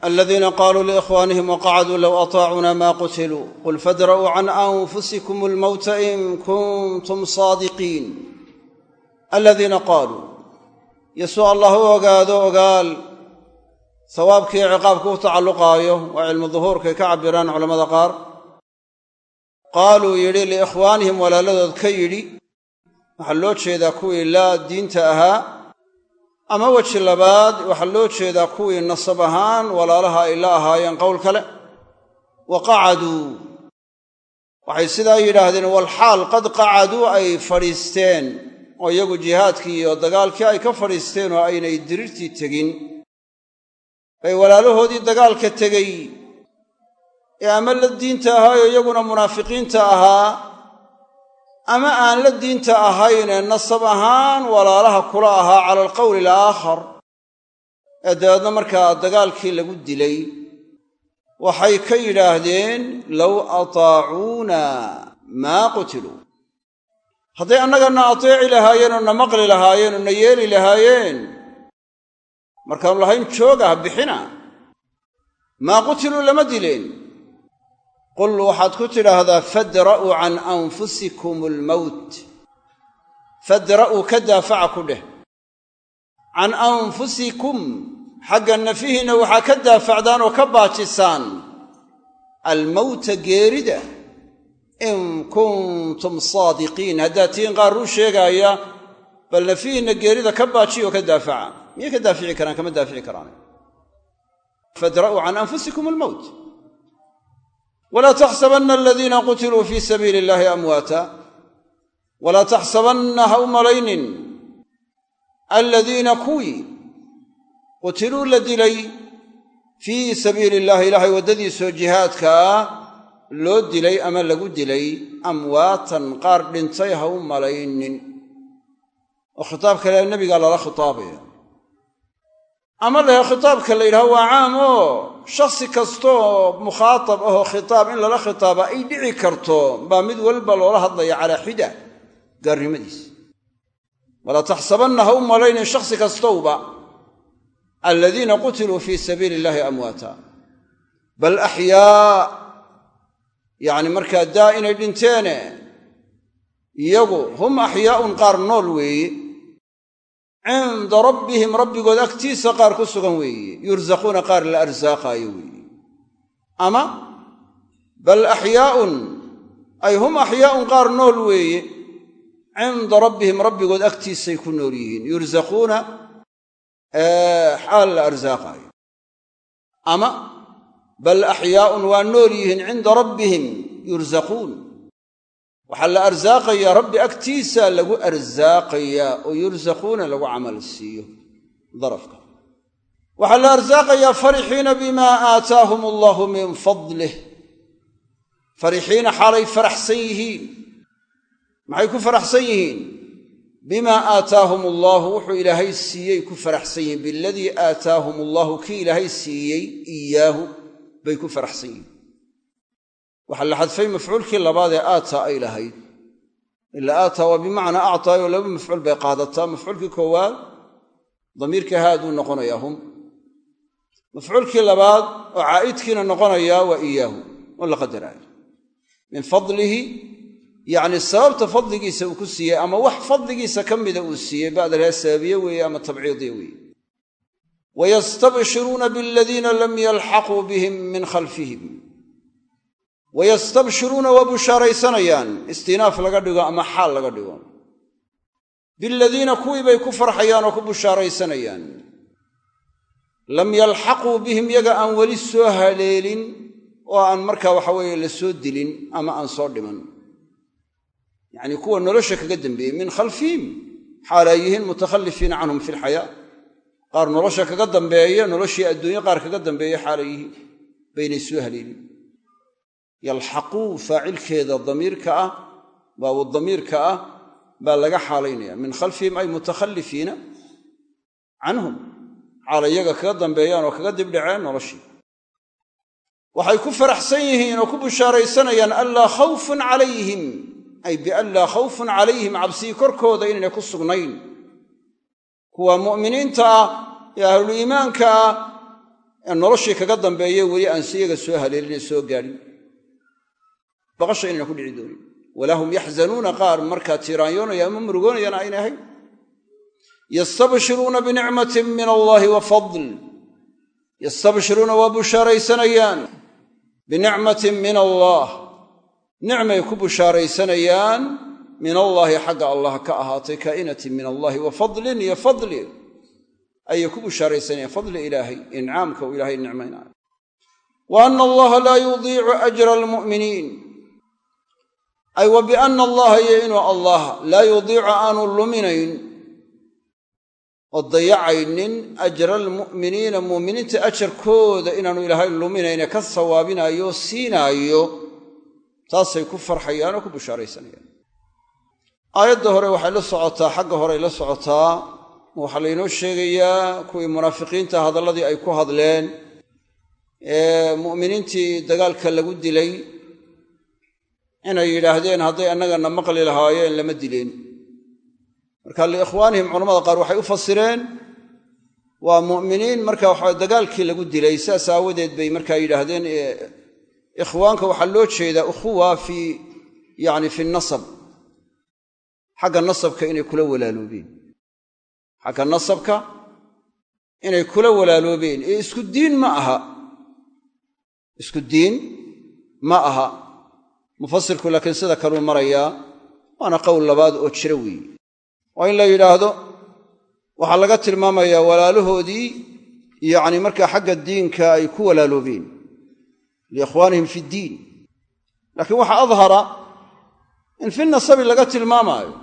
Aladiina qaaluu liikhwaanihim waqacaduu low ataacuuna maa qutiluu qul fadra'uu can anfusikum almowta in kuntum saadiqiin aladiina qaaluu yasuu allah u ogaado ogaal. Sawaabkii ciqaabku u tacalluqaayo waa cilmu duhuurkay ka cabbiraan culammada qaar. Qaaluu yidhi liikhwaanihim walaaladood ka yidhi waxaa loo jeedaa kuwii laa diinta ahaa ama weji labaad waxaa loo jeedaa kuwii nasab ahaan walaalaha ay la ahaayeen qowl kale. Wa qacaduu. Waxay sidaa yidhaahdeen walxaal qad qacaduu ay fadhiisteen oo iyagu jihaadkii iyo dagaalkii ay ka fadhiisteen oo aynay dirirtii tegin bay walaalahoodii dagaalka tegey. Ee ama la diinta ahaayoo iyaguna munaafiqiinta ahaa ama aan la diinta ahaynee nasab ahaan walaalaha kula ahaa cala alqowli alaakhar ee dabeedna markaa dagaalkii lagu dilay waxay ka yidhaahdeen low ataacuuna maa qutiluu hadday annagana ateeci lahaayeen oo na maqli lahaayeen oo na yeeli lahaayeen markaanu lahayn jooga ha bixina. Maa qutiluu lama dileen. Qul waxaad ku tidhaahdaa fadra'uu can anfusikum almowt fadra'uu ka daafaca ku dheh. Can anfusikum. Xagga nafihiinna waxaa ka daafacdaan oo ka baajisaan. Almowta geerida in kuntum saadiqiin haddaad tihiin qaar ruu sheegaaya bal nafihiinna geerida ka baajiya oo ka daafaca. Miyay ka daafici karaan kama daafici karaan? Fadra'uu can anfusikum almowt walaa taxsabanna aladiina qutiluu fii sabiili illaahi amwaata. Walaa taxsabanna ha u malaynin. Aladiina kuwii qutiluu la dilay fii sabiili illaahi ilaahay waddadiisoo jihaadkaa loo dilay ama lagu dilay amwaatan qaar dhintay ha u malaynin. Oo khitaab kale nebigaa lala khitaabaya. Ama lehe khitaabka la yidhaho waa caam oo shakhsi kastaoo mukhaatab ahoo khitaab in lala khitaaba ay dhici karto baa mid walba loola hadlaya calaa xida gaarnimadiis. Walaa taxsabanna ha u malaynin shakhsi kastowba. Aladiina qutiluu fii sabiili illaahi amwaata. Bal axyaa yacni markaa daa inay dhinteene iyagu hum axyaa'un qaar nool weeye cinda rabbihim rabbigood agtiisa qaar ku sugan weeye yursaquuna qaar la arsaaqaayo weeye ama bal axyaa'un ay hum axyaa'un qaar nool weeye cinda rabbihim rabbigood agtiisay ku nool yihiin. Yursaquuna xaal la arsaaqaayo. Ama bal axyaa'un waa nool yihiin cinda rabbihim yursaquun waxaa la arsaaqayaa rabbi agtiisa lagu arsaaqayaa oo yursaquuna lagu camal siiyo darafka waxaa la arsaaqayaa farixiina bimaa aataahum allahu min fadlih farixiina xaalay faraxsan yihiin maxay ku faraxsan yihiin bimaa aataahum allaahu wuxuu ilaahay siiyey ku faraxsan yihiin biladii aataahum allaahu kii ilaahay siiyey iyaahu bay ku faraxsan yihiin. Waxaa la xadfay mafcuulkii labaad ee aataa ay lahayd. Ila aataa waa bimacnaa actaayoo laba mafcuul bay qaadataa. Mafcuulkii koowaad damiirka haaduu noqonayaa hum. Mafcuulkii labaad oo caa'idkiina noqonayaa waa iyaahu oo la qadaraayo min fadlihi yacni sababta fadligiisa uu ku siiyey ama wax fadligiisa ka mida uu siiyey bacdalhaa sababiye weeye ama tabciidiye weeye wayastabshiruuna biladiina lam yalxaquu bihim min khalfihim wayastabshiruuna waa bushaaraysanayaan istinaaf laga dhigo ama xaal laga dhigo biladiina kuwii bay ku farxayaan oo ku bushaaraysanayaan lam yalxaquu bihim yaga aan weli soo haleelin oo aan markaa waxa weeye la soo dilin ama aan soo dhiman yacnii kuwa nolosha kaga dambeeyey min khalfihim xaal yihiin mutakhalifiina canhum fi lxayaa qaar nolosha kaga dambeeya noloshii adduunye qaar kaga dambeeya xaalay baynay soo haleelin yalxaquu faacilkeeda damiirka ah baabu damiirka ah baa laga xaalaynaya. Min khalfihim ay mutakhalifiina canhum xaala iyaga kaga dambeeyaan oo kaga dibdhaceen noloshii. Waxay ku faraxsan yihiin oo ku bushaaraysanayaan anlaa khawfun calayhim ay bianlaa khawfun calayhim cabsii korkooda inaynay ku sugnayn kuwa mu'miniinta ah ee ahluliimaanka ah ee noloshii kaga dambeeye weli aan si soo haleelin soo gaadhin baqasha inayna ku dhici doonin. Walaa hum yaxzanuuna qaar markaa tiiraanyoonaya ama murugoonayana aynay ahayn. Yastabshiruuna binicmatin min allaahi wa fadl. Yastabshiruuna waa bushaaraysanayaan. Binicmatin min allaah nicmay ku bushaaraysanayaan min allaahi xagga allah ka ahaatay kaa'inatin min allaahi wa fadlin iyo fadli. Ayay ku bushaaraysanayaan fadli ilaahay incaamka uu ilaahay nicmaynayo. Wa ana allaha laa yudiicu ajra almu'miniin. Ay wa bianna allaha iyo inuu allah laa yudiicu aanu luminayn. Oo dayacaynin ajra almu'miniina muuminiinta ajarkooda inaanu ilaahay luminayne ka sawaabinaayo siinaayo taasay ku farxayaan oo ku bushaaraysanayaan aayadda hore waxay la socotaa xagga horey la socotaa. Waxaa laynoo sheegayaa kuwii munaafiqiinta hadalladii ay ku hadleen ee mu'miniintii dagaalka lagu dilay inay yidhaahdeen hadday annagana maqli lahaayeen lama dileen. Marka liikhwaanihim culamada qaar waxay u fasireen waa mu'miniin marka waxa dagaalkii lagu dilay saas aawadeed bay markaa yidhaahdeen ikhwaanka waxaa loo jeedaa ukhuwa fii yani fi nasab xagga nasabka inay kula walaaloobeen. Xagga nasabka inay kula walaaloobeen. Ee isku diin ma aha. Isku diin ma aha. Mufasirku laakiin sida kaluu marayaa waana qowl labaad oo jira weeye. Waa in la yidhaahdo waxaa laga tilmaamayaa walaalahoodii yacni markaa xagga diinka ay ku walaaloobeen liikhwaanihim fi ddiin. Laakiin waxaa adhara in fi nasabi laga tilmaamaayo.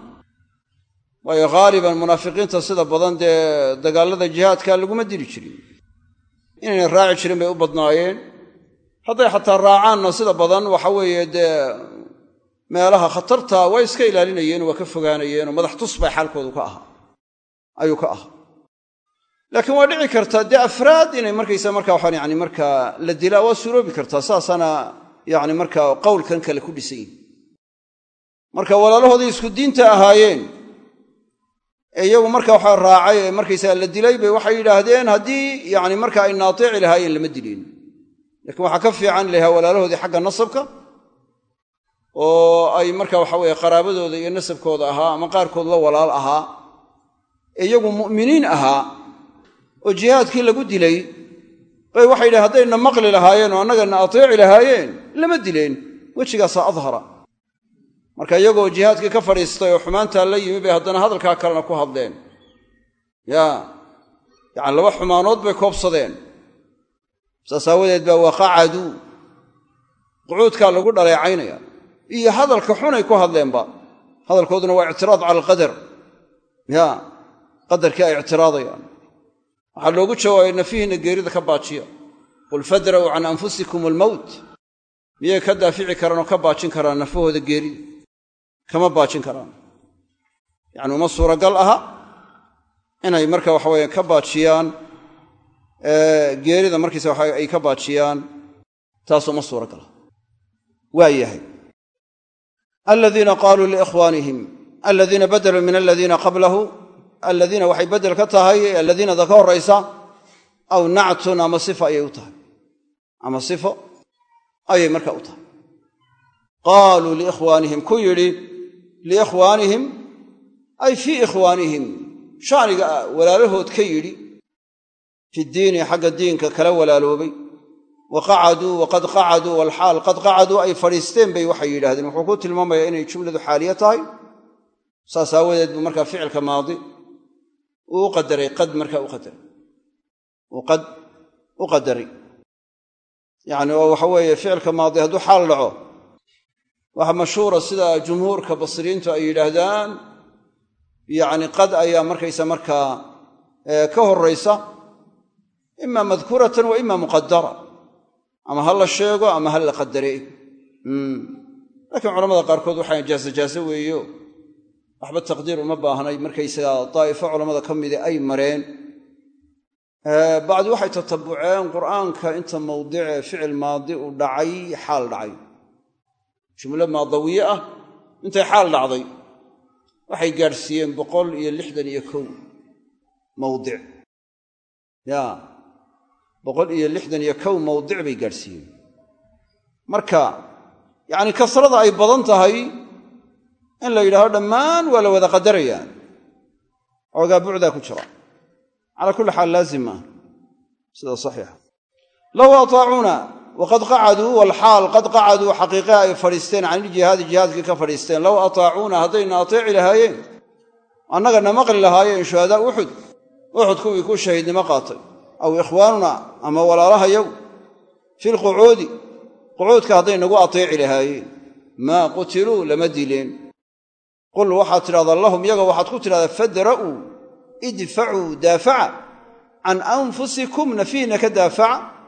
Waayo haaliban munaafiqiinta sida badan dee dagaallada jihaadka laguma dili jirin. Inayna raaci jirin bay u badnaayeen. Hadday xataa raacaanna sida badan waxa weeye dee meelaha khatarta way iska ilaalinayeen waa ka fogaanayeenoo madax tus bay xaalkoodu ka ahaa ayuu ka ahaa laakiin waa dhici kartaa dee afraad inay markaysa marka waxaan yani markaa la dilaa waa suuroobi kartaa saasaana yani markaa qowlkan kale ku dhisan yihiin marka walaalahoodii isku diinta ahaayeen ee iyagu marka waxaa raacay ee markaysaa la dilay bay waxay yidhaahdeen haddii yani marka ay naatiici lahaayeen lama dileen laakiin waxaa ka fiican lahaa walaalahoodii xagga nasabka oo ay marka waxa weeye qaraabadooda iyo nasabkooda ahaa ama qaarkood la walaal ahaa ee iyagu mu'miniin ahaa oo jihaadkii lagu dilay bay waxay yidhahen haddayna maqli lahaayeen oo annagana ateeci lahaayeen lama dileen wejigaasaa adhara marka iyagoo jihaadkii ka fadhiistay oo xumaantaa la yimi bay haddana hadalkaa kalena ku hadleen. Yaa yacani laba xumaanood bay koobsadeen. Saas aawadeed baa waqacaduu qucuudkaa lagu dhaleecaynaya. Iyo hadalka xunay ku hadleenba. Hadalkooduna waa ictiraad cala alqadar. Ya qadarkii ay ictiraadayaan. Waxaa loogu jawaabay nafihiinna geerida ka baajiya. Qul fadra'uu can anfusikum almowt miyay ka daafici karaan oo ka baajin karaan nafahooda geerida kama baajin karaan. Yacni uma suuragal aha inay marka waxa weye ka baajiyaan geerida markiisa waxa ay ka baajiyaan taas uma suuragal. Aha waa aladiina qaaluu liikhwaanihim aladiina badaluu min aladiina qablahu aladiina waxay bedel ka tahay aladiinada ka horraysa aw nactun ama sifa ayay u tahay. Ama sifo ayay marka u tahay. Qaaluu liikhwaanihim ku yidhi liikhwaanihim ay fii ikhwaanihim. Shaaniga walaalahood ka yidhi fi diini xagga diinka kala walaaloobay. Wa qacaduu waqad qacaduu walxaal qad qacaduu ay fadhiisteen bay waxay yidhaahdeen. Wuxuu ku tilmaamayaa inay jumladu xaaliya tahay. Saas aawadeed buu markaa ficilka maadi uu qadaray qad markaa u qadaray. Uu qad u qadaray. Yacni oo waxa weeye ficilka maadi hadduu xaal dhaco waxa mashhuura sida jumhuurka basriyiintu ay yidhaahdaan yacni qad ayaa markaysa markaa ka horraysa ima madkuuratan wa ima muqadara ama ha la sheego ama ha la qadare. Laakiin culamada qaarkood waxaa jaaze weeyo. Waxba taqdiir uma baahnay markaysagaa daa'ifo culammada ka midi ay mareen. Bacdi waxay tatabuceen qur'aanka inta mawdicee ficil maadi u dhacay xaal dhacay jumlo maadawiye ah intay xaal dhacday. Waxay gaadhsiiyeen boqol iyo lixdan iyo kow mawdic. Ya boqol iyo lixdan iyo kow mawdic bay gaadhsiiyeen. Marka yacni kasrada ay badan tahay in la yidhahdo dhammaan waa la wada qadarayaa xoogaa bucdaa ku jira. Calaa kulli xaal laazim ah. Sida saxiixa. Low ataacuuna waqad qacaduu walxaal qad qacaduu xaqiiqe ay fadhiisteen can iljihaadi jihaadkii ka fadhiisteen low ataacuuna haddayna ateeci lahaayeen annagana maqli lahaayeen shuhadaa uxud uxud kuwii ku shahiidnimo qaatay aw ikhwaanuna ama walaalahayaw fi lqucuudi qucuudka hadday nagu ateeci lahaayeen maa qutiluu lama dileen qul waxaad tidhahdaa lahum yaga waxaad ku tidhahdaa fadra'uu idfacuu daafaca can anfusikum nafiihna ka daafaca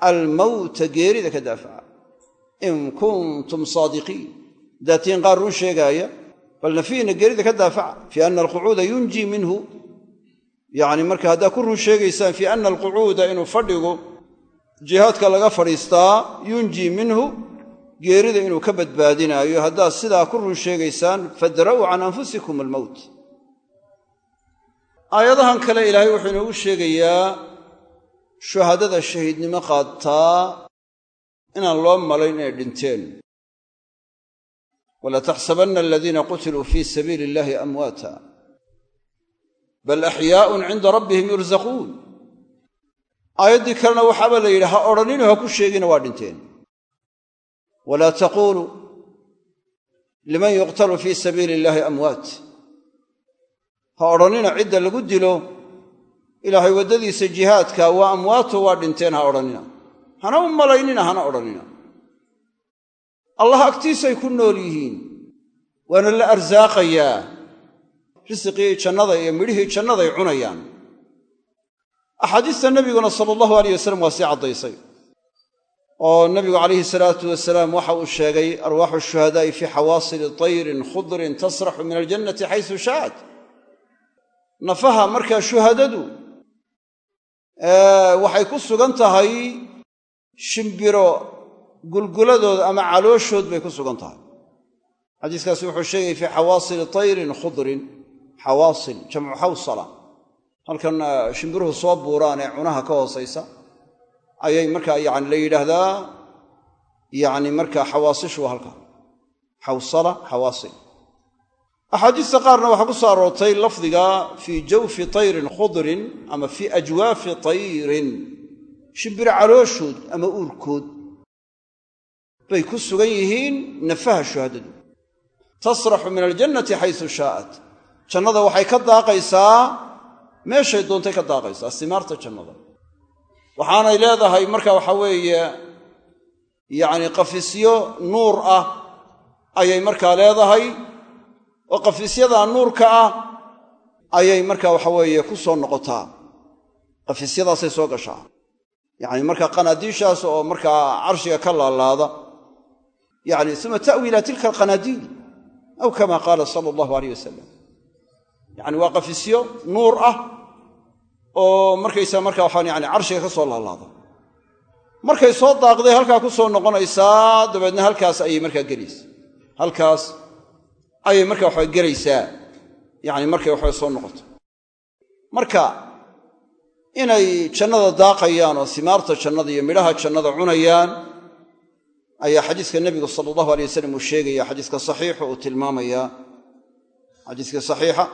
almowta geerida ka daafaca in kuntum saadiqiin daatiin qaar run sheegaaya bal nafiihna geerida ka daafaca fii ana alqucuuda yunjii minhu yacni marka haddaad ku run sheegaysaan fii ana alqucuuda inuu fadhigu jihaadka laga fadhiistaa yunjii minhu geerida inuu ka badbaadinaayo haddaad sidaa ku run sheegaysaan fadra'uu can anfusikum almowt aayadahan kale ilaahay wuxuu inoogu sheegayaa shuhadada shahiidnimo qaadtaa inaan loo malayn inay dhinteen. Wala taxsabanna aladiina qutiluu fii sabiili illahi amwaata. Bal axyaaun cinda rabbihim yursaquun aayaddii kalena waxaaba la yidhi ha odhaninu ha ku sheegina waa dhinteen. Walaa taquuluu liman yuqtalu fii sabiili illaahi amwaat. Ha odhannina cidda lagu dilo ilaahay waddadiisa jihaadka waa amwaato waa dhinteen ha odhannina hana u malaynina hana odhannina allah agtiisay ku nool yihiin. Waana la arsaaqayaa. Risiqii jannada iyo midhihii jannaday cunayaan. Axaadiista nebiguna sala allahu alayh wasalam waa sii caddaysay. Oo nebigu calayhi salaatu wasalaam waxa uu sheegay arwaaxu shuhadaa'i fii xawaasili tayrin khudrin tasraxu min aljannati xaysu shaat. Nafaha markaa shuhadadu waxay ku sugan tahay shimbiro gulguladooda ama calooshood bay ku sugan tahay. Xadiiskaasi wuxuu sheegaya fii xawaasili tayrin khudrin xawaasil jamcu xawsala. Halkan shimbiruhu soo buuraan ee cunaha ka hoosaysa ayay markaa yani la yidhaahdaa yani markaa xawaasishu waa halka xawsala xawaasil axaadiista qaarna waxaa ku soo aroortay lafdiga fii jawfi tayrin khudrin ama fii ajwaafi tayrin. Shimbiro calooshood ama uurkood bay ku sugan yihiin nafaha shuhadadu tasraxu min aljannati xaysu shaa'at. Jannada waxay ka daaqaysaa meeshay doontay ka daaqaysaa simaarta jannada. Waxaanay leedahay marka waxa weeye yacni qafisyo nuur ah ayay markaa leedahay oo qafisyadaa nuurka ah ayay marka waxa weeye ku soo noqotaa. Qafisyadaasay soo gashaa. Yacni markaa qanaadiishaas oo markaa carshiga ka laalaada. Yacni uma ta'wi ilaa tilka alqanaadiil aw kama qaala sala allahu alayh wasalam yacni waa qafisyo nuur ah oo markaysaa markaa waxaan yani carshiga ka soo laalaada. Markay soo daaqday halkaa ku soo noqonaysaa dabeedna halkaas ayay markaa gelaysa. Halkaas ayay marka waxaa gelaysaa. Yacni markay waxbay soo noqoto marka inay jannada daaqayaan oo simaarta jannada iyo midhaha jannada cunayaan ayaa xadiiska nebigu sala allahu alay wasalam uu sheegaya xadiiska saxiixu uu tilmaamayaa xadiiska saxiixa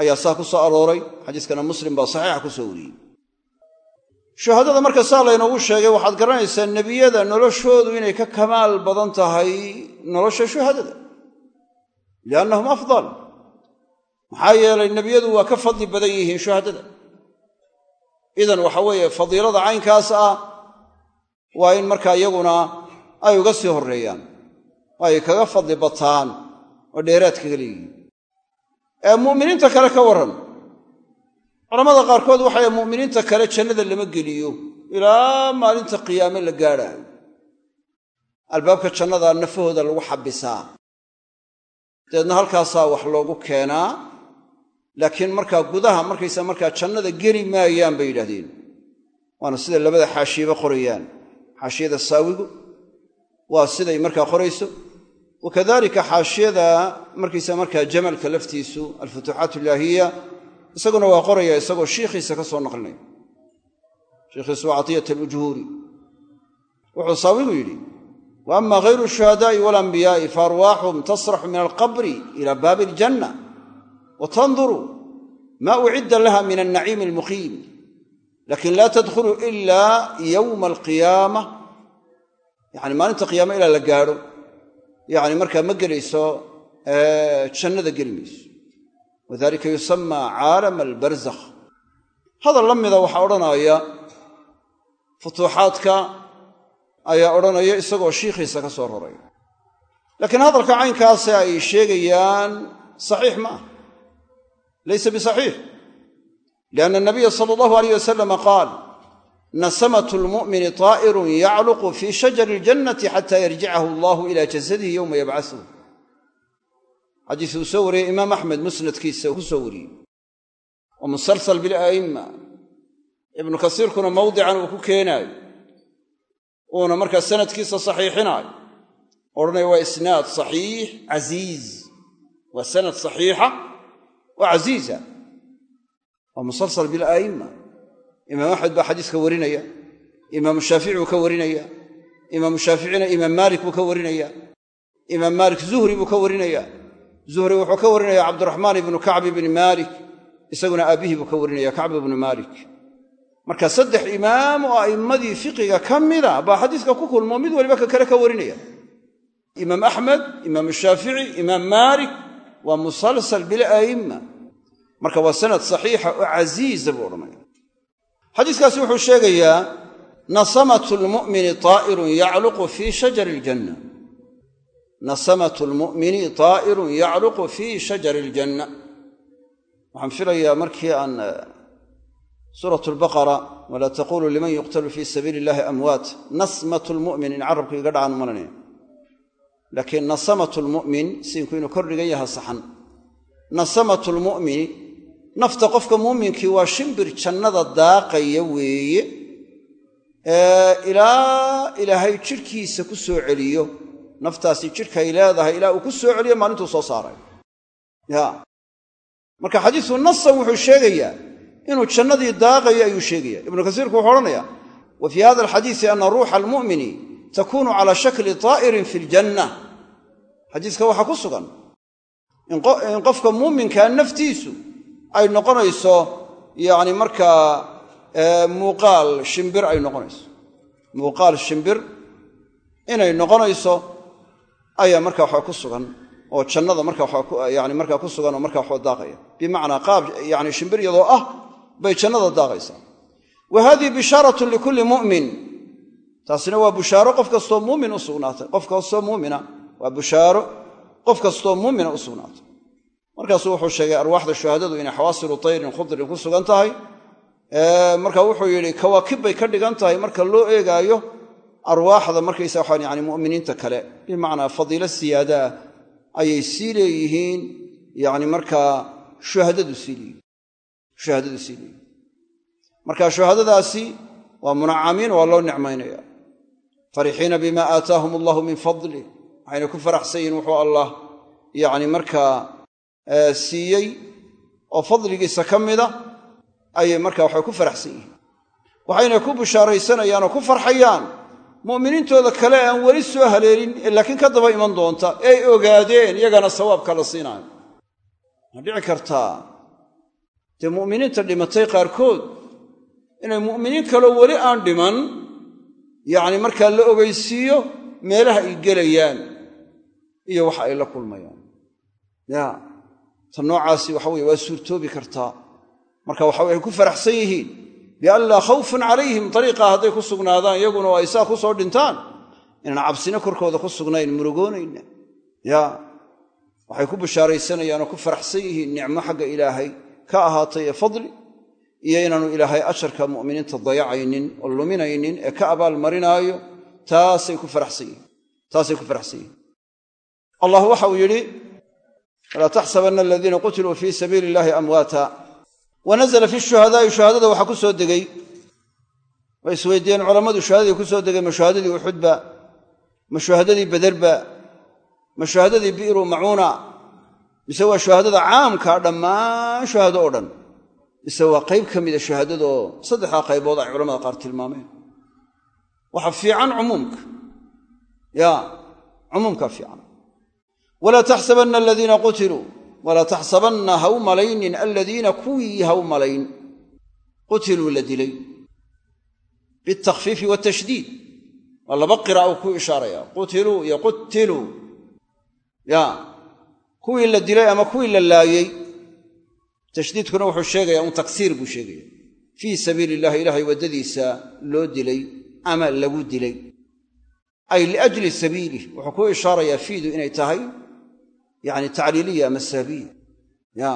ayaa saa ku soo arooray xadiiskana muslim baa saxiixa ku soo wariyey. Shuhadada marka saa laynoogu sheegay waxaad garanaysaa nebiyada noloshoodu inay ka kamaal badan tahay nolosha shuhadada liannahum afdal maxaa yeelay nebiyadu waa ka fadli badan yihiin shuhadada idan waxa weeye fadiilada caynkaas ah waa in markaa iyaguna ay uga sii horreeyaan oo ay kaga fadli bataan oo dheeraad kaga leeyihiin. Ee mu'miniinta kale ka warran culamada qaarkood waxay mu'miniinta kale jannada lama geliyo ilaa maalinta qiyaame la gaadhaayo albaabka jannada nafahooda lagu xabisaa dabeedna halkaasaa wax loogu keenaa laakiin markaa gudaha markaysa markaa jannada geli maayaan bay yidhahdeen waana sida labada xaashiyeba qorayaan. Xaashiyada saawigu waa siday markaa qorayso. Wa kadalika xaashiyada markaysa markaa jamalka laftiisu alfutuuxaat ilaahiya isaguna waa qoraya isagoo shiikhiisa ka soo naqlinaya shiikhiisu waa catiyat alujhuuri. Wuxuu saawigu yidhi wa ama hayru shuhadaa'i walambiyaai fa arwaaxuhum tasraxu min alqabri ila baabi aljanna. Wa tanduru ma ucidda laha min alnaciimi almuqiim laakiin laa tadkhulu ila yowma alqiyaama yani maalinta qiyaama ilaa la gaadho. Yani markaa ma gelayso jannada geli mayso wadalika yusama caalama albarzakh. Hadal la mida waxaa odhanaya futuuxaadka ayaa odhanaya isagoo shiikhiisa ka soo roraya laakiin hadalka caynkaase ay sheegayaan saxiix ma ah laysa bisaxiix. Lianna anabiya sala allahu alayh wasalama qaal nasamatu lmu'mini taa'irun yacluqu fii shajari iljannati xata yarjicahu allahu ila jasadihi yowma yabcasuh xadiis uu soo wariyey imaam axmed musnadkiisa ku soo wariyey. Wa musalsal bila'imma ibnu kasiirkuna mawdican uu ku keenaayo uuna markaa sanadkiisa saxiixinaayo odhanaya waa isnaad saxiix casiiz waa sanad saxiixa oo casiiza waa musalsal bila'imma imaam axmed baa xadiiska warinaya. Imaamu shaafici buu ka warinaya. Imaamu shaaficina imaam maalik buu ka warinaya. Imaam maalik zuhri buu ka warinaya. Zuhri wuxuu ka warinaya cabdiraxmaan ibnu kacb ibni maalik isaguna aabbihii buu ka warinaya kacb ibnu maalik marka saddex imaam oo a'immadii fiqiga ka mida baa xadiiska ku kulmo mid waliba ka kale ka warinaya. Imaam axmed imaam shaafici imaam maalik waa musalsal bila'imma marka waa sanad saxiixa oo casiiza buu odhanaya. Xadiiskaasi wuxuu sheegayaa nasamatu lmu'mini taa'irun yacluqu fii shajari iljanna nasamatu lmu'mini taa'irun yacluqu fii shajari iljanna waxaan filayaa markii aan suurat lbaqara walaa taquluu liman yuqtalu fii sabiili illahi amwaat nasmatu lmu'min in carabka iga dhacaan malanaya laakiin nasamatu lmu'min siinku inuu kor dhigan yaha saxan. Nasamatu lmu'mini nafta qofka muuminkii waa shimbir jannada daaqaya weeye ilaa ilaahay jidhkiisa ku soo celiyo. Naftaasi jidhkay leedahay ilaa uu ku soo celiyo maalintuu soo saaray. Ya marka xadiisu wuxuu sheegayaa inuu jannadii daaqayo ayuu sheegaya. Ibnu kasiirku wuxuu odhanayaa wa fii hada alxadiisi ana ruuxa almu'mini takunu cala shakli taa'irin fi ljanna xadiiska waxaa ku sugan in qofka muuminkaa naftiisu ay noqonayso yacni markaa muuqaal shimbir ay noqonayso. Muuqaal shimbir inay noqonayso ayaa marka waxaa ku sugan oo jannada marka yani markaa ku sugan oo marka waxba daaqaya. Bimacnaa qaab yani shimbir iyadoo ah bay jannada daaqaysaa. Wa hadihi bishaaratun likulli mu'min. Taasina waa bushaaro qof kastoo muumin u sugnaatay. Qof kastoo muumina waa bushaaro qof kastoo muumina u sugnaatay. Markaasuu wuxuu sheegay arwaaxda shuhadadu inay xawaasilu tayrin khudrin ku sugan tahay. Marka wuxuu yidhi kawaakib bay ka dhigan tahay marka loo eegaayo arwaaxda markaysa waxaan yani mu'miniinta kale. Bimacnaa fadiilo siyaadaa ayay sii leeyihiin yani markaa shuhadadu sii leeyihiin shuhadadu sii leeyihiin marka shuhadadaasi waa munacamiin waa loo nicmaynaya farixiina bima aataahum allahu min fadlih waxayna ku faraxsan yihiin wuxuu allah yani markaa siiyey oo fadligiisa ka mida ayay markaa waxay ku faraxsan yihiin. Waxayna ku bushaaraysanayaan oo ku farxayaan mu'miniintooda kale aan weli soo haleelin laakiin ka daba iman doonta ee ay ogaadeen iyagana sawaabka la siinaayo ma dhici kartaa dee mu'miniinta dhimatay qaarkood. Inay mu'miniin kaloo weli aan dhiman yacni markaa la ogeysiiyo meelaha ay gelayaan iyo waxa ay la kulmayaan. Ya ta noocaasi waxa weye waa suurtoobi kartaa marka waxa way ku faraxsan yihiin bian laa khawfun calayhim dariiqaa hadday ku sugnaadaan iyaguna oo ay saa ku soo dhintaan. Inaan cabsina korkooda ku sugnayn murugoonayna. Ya waxay ku bishaaraysanayaan oo ku faraxsan yihiin nicmo xagga ilaahay ka ahaatay ee fadli iyo inaanu ilaahay ajarka mu'miniinta dayacaynin oo luminaynin ee ka abaalmarinaayo taasay ku faraxsan yihiin taasay ku faraxsan yihiin. Allah waxa uu yidhi walaa taxsabanna aladiina qutiluu fii sabiili illahi amwaata. Wa nazla fi shuhadaa'i shuhadada waxaa ku soo degay way isweydiiyeen culammadu shuhadadii ku soo degay ma shuhadadii uxudba ma shuhadadii bederba ma shuhadadii bi'ru macuuna mise waa shuhadada caamkaa dhammaan shuhado oo dhan. Mise waa qayb ka mida shuhadada oo saddexdaa qaybood ay culamada qaar tilmaameen. Waxa fiican cumuumka. Ya cumuumkaa fiican. Walaa taxsabanna aladiina qutiluu walaa taxsabanna ha u malaynin aladiina kuwii ha u malayn qutiluu la dilay. Bitakfiifi watashdiid waa laba qira uu ku ishaaraya qutiluu iyo qutiluu. Ya kuwii la dilay ama kuwii la laayey tashdiidkuna wuxuu sheegayaa un taksiir buu sheegaya fii sabiili illahi ilaahay waddadiisa loo dilay ama lagu dilay. Ay liajli sabiilih wuxuu ku ishaarayaa fiidu inay tahay yani tacliiliya ama sababiya ya.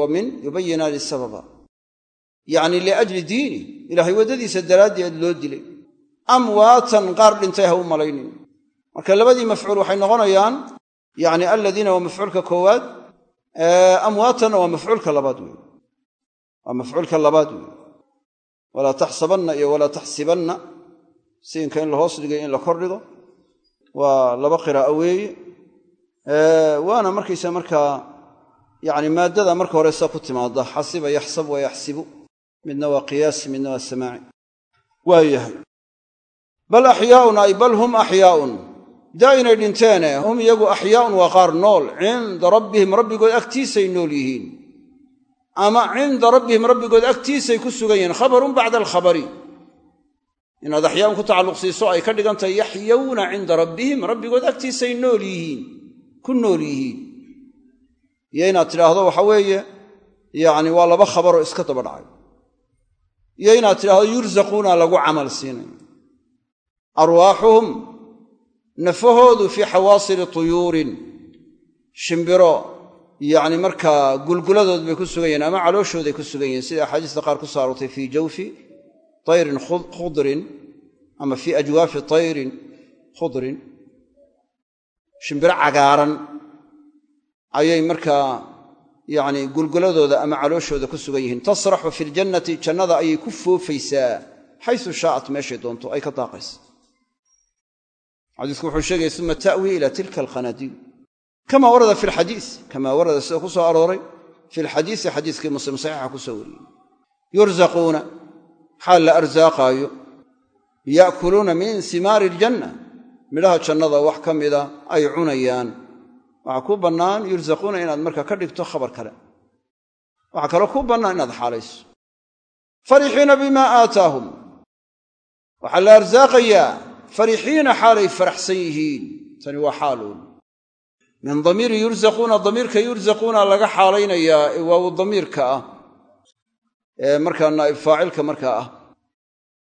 Wa min yubayinaani sababa yacni liajli diini ilaahay waddadiisa daraaddeed loo dilay. Amwaatan qaar dhintay ha u malaynin. Marka labadii mafcuul waxay noqonayaan yani aladiina waa mafcuulka koowaad amwaatanna waa mafcuulka labaad wey waa mafcuulka labaad wey walaa taxsabanna iyo walaa taxsibanna siinka in la hoos dhigay in la kor dhigo waa laba qiraa'a weeye waana markaysa markaa yani maaddada marka hore ku timaada xasiba yaxsab wa yaxsibu midna waa qiyaasi midna waa samaaci. Waa yahay bal axyaaun ay bal hum axyaaun daa inay dhinteene hum iyagu axyaaun waa qaar nool. Cinda rabbihim rabbigood agtiisay nool yihiin. Ama cinda rabbihim rabbigood agtiisay ku sugan yihiin. Khabarun bacda alkhabari inaad axyaaun ku tacalluq siiso ay ka dhigantahay yaxyawna cinda rabbihim rabbigood agtiisay nool yihiin. Ku nool yihiin. Iyo inaad tidhaahdo waxa weeye yacni waa laba khabaroo iska daba dhacay. Iyo inaad tidhaahdo yurzaquuna lagu camal siinayo arwaaxuhum nafahoodu fii xawaasili tuyuurin shimbiro yacni markaa gulguladood bay ku sugan yihiin ama calooshooday ku sugan yihiin. Sida axaadiista qaar ku aroortay fii jawfi tayrin khudrin ama fii ajwaafi tayrin khudrin shimbiro cagaaran ayay markaa yacni gulguladooda ama calooshooda ku sugan yihiin. Tasraxu fi ljannati jannada ayay ku foofaysaa xaysu shaa'at meeshay doonto ay ka daaqaysa xadiisku wuxuu sheegaya uma ta'wii ila tilka alqanaadiil kama warada fi lxadiis kama warada sida ku soo arooray fi lxadiisi xadiiskii muslim saxiixa ku soo wariyey. Yurzaquuna xaal la arsaaqaayo ya'kuluuna min simaari iljanna midhaha jannada wax ka mida ay cunayaan. Waxaa kuu bannaan yurzaquuna inaad marka ka dhigto khabar kale. Waxaa kaloo kuu bannaan inaad xaalayso. Farixiina bimaa aataahum. Waxaa la arsaaqayaa farixiina xaalay faraxsan yihiin. Tani waa xaaluun min damiiri yurzaquuna damiirka yurzaquuna laga xaalaynayaa ee damiirka ah. Ee markaa naa'ib markaa ah.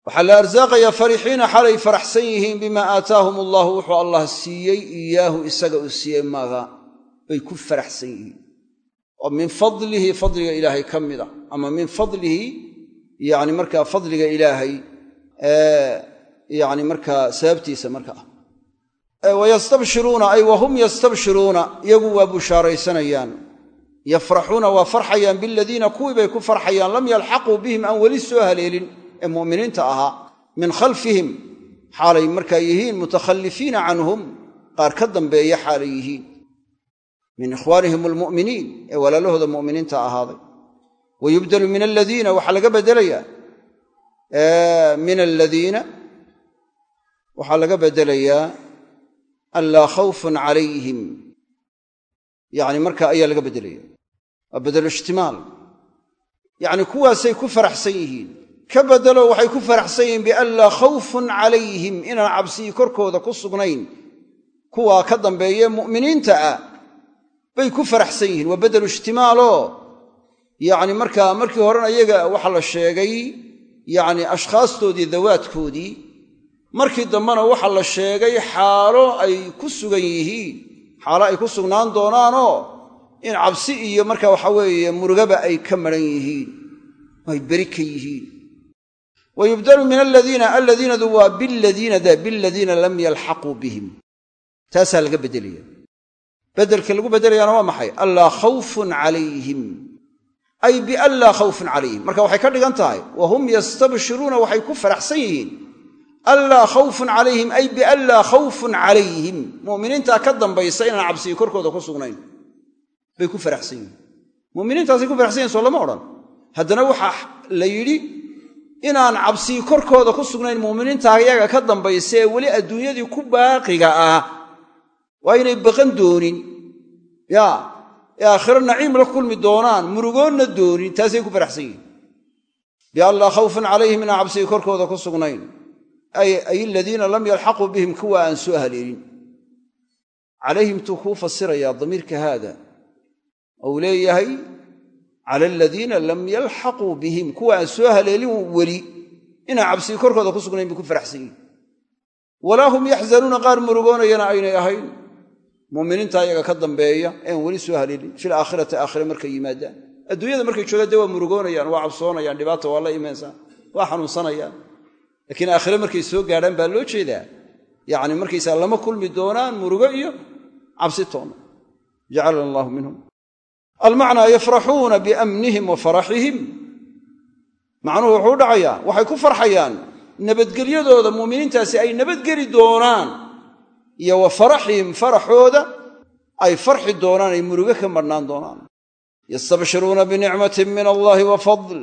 Waxaa la arsaaqayaa farixiina xalay faraxsan yihiin bimaa aataahum allaahu wuxuu allah siiyey iyaahu isaga uu siiyey maaga. Bay ku faraxsan yihiin. Oo min fadlihi fadliga ilaahay ka mid a ama min fadlihi yani markaa fadliga ilaahay yani markaa sababtiisa marka ah. Wayastabshiruuna ay wahum yastabshiruuna iyagu waa bushaaraysanayaan. Yafraxuuna waa farxayaan biladiina kuwii bay ku farxayaan lam yalxaquu bihim aan weli soo haleelin. Ee mu'miniinta ahaa min khalfihim xaalay markaa yihiin mutakhalifiina canhum qaar ka dambeeya xaalay yihiin. Min ikhwaanihim almu'miniin ee walaalahooda mu'miniinta ahaaday. Wa yubdalu min aladiina waxaa laga beddelayaa min aladiina waxaa laga beddelayaa an laa khawfun calayhim. Yacni marka ayaa laga beddelaya waa bedelu ijtimaal yacni kuwaasay ku faraxsan yihiin. Ka beddelo waxay ku faraxsan yihiin bian laa khawfun calayhim inaan cabsigii korkooda ku sugnayn. Kuwaa ka dambeeye mu'miniinta ah bay ku faraxsan yihiin. Waa beddelu ijtimaaloo yacni markaa markii horena iyaga waxaa la sheegay yacni ashkhaastoodii dawaadkoodii markii dambena waxaa la sheegay xaalo ay ku sugan yihiin. Xaalo ay ku sugnaan doonaanoo in cabsi iyo marka waxa weeye murugaba ay ka maran yihiin. Ay beri ka yihiin. Wa yubdalu min aladiina aladiinadu waa biladiina da biladiina lam yalxaquu bihim. Taasaa laga beddelaya beddelka lagu beddelayaana waa maxay? Allaa khawfun calayhim. Ay bianlaa khawfun calayhim. Marka waxay ka dhigan tahay wa hum yastabshiruuna waxay ku faraxsan yihiin allaa khawfun calayhim ay bianlaa khawfun calayhim mu'miniintaa ka dambaysa inaan cabsigii korkooda ku sugnayn bay ku faraxsan yihiin muminiintaasay ku faraxsan yihiin soo lama odhan haddana waxaa la yidhi inaan cabsigii korkooda ku sugnayn muuminiintaa iyaga ka dambaysa ee weli adduunyadii ku baaqiga ah waa inay baqan doonin ya ee aakhiro naciim la kulmi doonaan murugoonna doonin taasay ku faraxsan yihiin bianlaa khawfun calayhim inaan cabsigii korkooda ku sugnayn ay aladiina lam yalxaquu bihim kuwa aan soo haleelin calayhimtuu kuu fasirayaa damiirka haada. Ou leeyahay cala aladiina lam yalxaquu bihim kuwa aan soo haleelin weli. Inaan cabsigii korkooda ku sugnayn bay ku faraxsan yihiin walaa hum yaxzanuuna qaar murugoonayana aynay ahayn. Muminiinta iyaga ka dambeeya een weli soo haleelin fil aakhirati aakhire markay yimaadaan. Adduunyada markay joogaan dee waa murugoonayaan waa cabsoonayaan dhibaata waa la imansaan waa xanuunsanayaan laakiin aakhire markay soo gaadhaan baa loo jeedaa. Yacni markaysaa lama kulmi doonaan murugo iyo cabsi toonna jacalana allahu minhum. Almacnaa yafraxuuna biamnihim wa faraxihim. Macnuhu wuxuu dhacayaa waxay ku farxayaan nabadgelyadooda muuminiintaasi ay nabadgeli doonaan iyo wa faraxihim faraxooda ay farxi doonaan ay murugo ka marhnaan doonaan. Yastabshiruuna binicmatin min allaahi wa fadl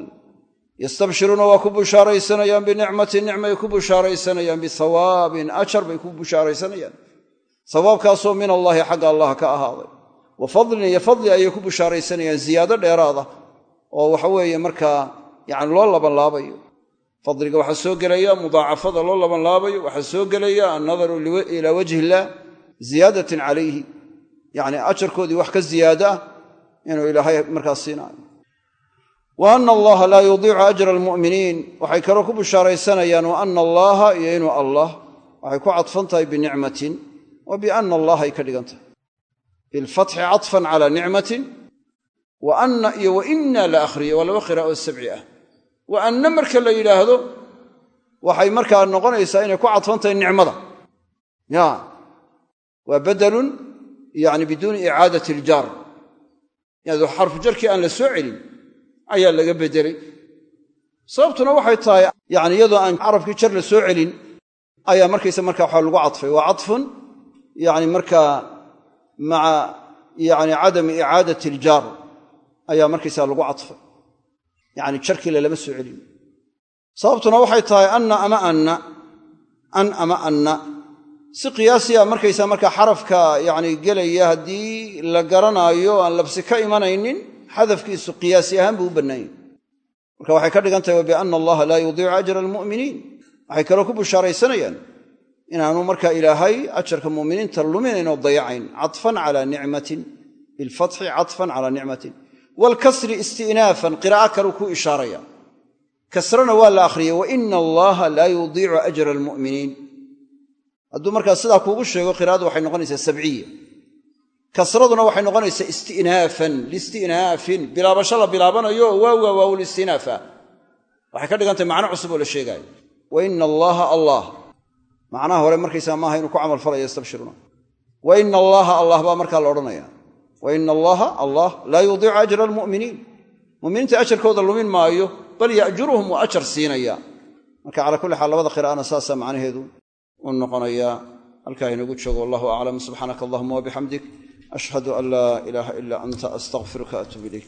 yastabshiruuna waa ku bushaaraysanayaan binicmatin nicmay ku bushaaraysanayaan bihawaabin ajar bay ku bushaaraysanayaan. Hawaabkaasoo min allaahi xagga allah ka ahaaday. Wa fadlin iyo fadli ayay ku bushaaraysanayaan ziyaado dheeraada oo waxa weeye markaa yani loo labanlaabayo. Fadliga waxaa soo gelaya mudaacafada loo labanlaabayo waxaa soo gelaya annadaru ilaa wajhi illaah ziyaadatin calayhi. Yacni ajarkoodii wax ka ziyaado ah inuu ilaahay markaas siinaayo wa ana allaha laa yudiicu ajra almu'miniin. Waxay kaloo ku bushaaraysanayaan wa ana allaaha iyo inuu allah. Waxay ku cadfan tahay binicmatin wa biana allaha ay ka dhigan tahay. Bilfatxi caطfan calaa nicmatin. Wa anna iyo wa inna la akhriya waa laba qiraa'o sabci ah. Wa anna marka la yidhaahdo waxay markaa noqonaysaa inay ku cadfan tahay nicmada. Ya. Waa badalun yani biduuni aan la soo celin ayaa laga bedelay sababtuna waxay tahay yani iyadoo aan carafkii jar la soo celin ayaa markaysa markaa waxa lagu cadfay. Waa cadfun yani markaa maca yani cadami icaadati iljaar ayaa markaysaa lagu cadfay. Yani jarkiile lama soo celin. Sababtuna waxay tahay anna ama anna an ama anna si qiyaasiya markaysaa markaa xarafka yani gelaya haddii la garanaayo aan labsi ka imanaynin xadafkiisu qiyaasi ahaan buu u bannaanyay marka waxay ka dhigan tahay wa allaha laa yudiicu ajra almu'miniin. Waxay kaloo ku bushaaraysanayaan inaanu markaa ilaahay ajarka mu'miniinta luminayn oo dayacayn caطfan cala nicmatin bilfatxi caطfan cala nicmatin waalkasri isti'naafan qiraa'o kaleu ku ishaaraya. Kasrana waa la akhriyey wa ina allaha laa yudiicu ajra almu'miniin. Hadduu markaa sidaa kuugu sheego qiraa'adu waxay noqonaysaa sabciya kasraduna waxay noqonaysaa isti'naafan liisti'naafin bilaabasho la bilaabanayo waawa waawul istinaafa waxay ka dhigantahay macno cusub oo la sheegaayo. Wa ina allaaha allah. Macnaha hore markaysaa maaha inuu ku camal falaya yastabshiruuna wa ina allaaha allah baa markaa la odhanaya. Wa ina allaaha allah laa yudiicu ajra almu'miniin. Muminiinta ajarkooda lumin maayo bal ya'juruhum waa ajar siinaya. Marka calaa kulli xaal labada qiraa'ana saasaa macnaheedu u noqonayaa halkaa inagu joogo wallahu aclam subxaanaka allahuma wabixamdik ashhadu an laa ilaaha ilaa anta astaqfiruka atuub ilayk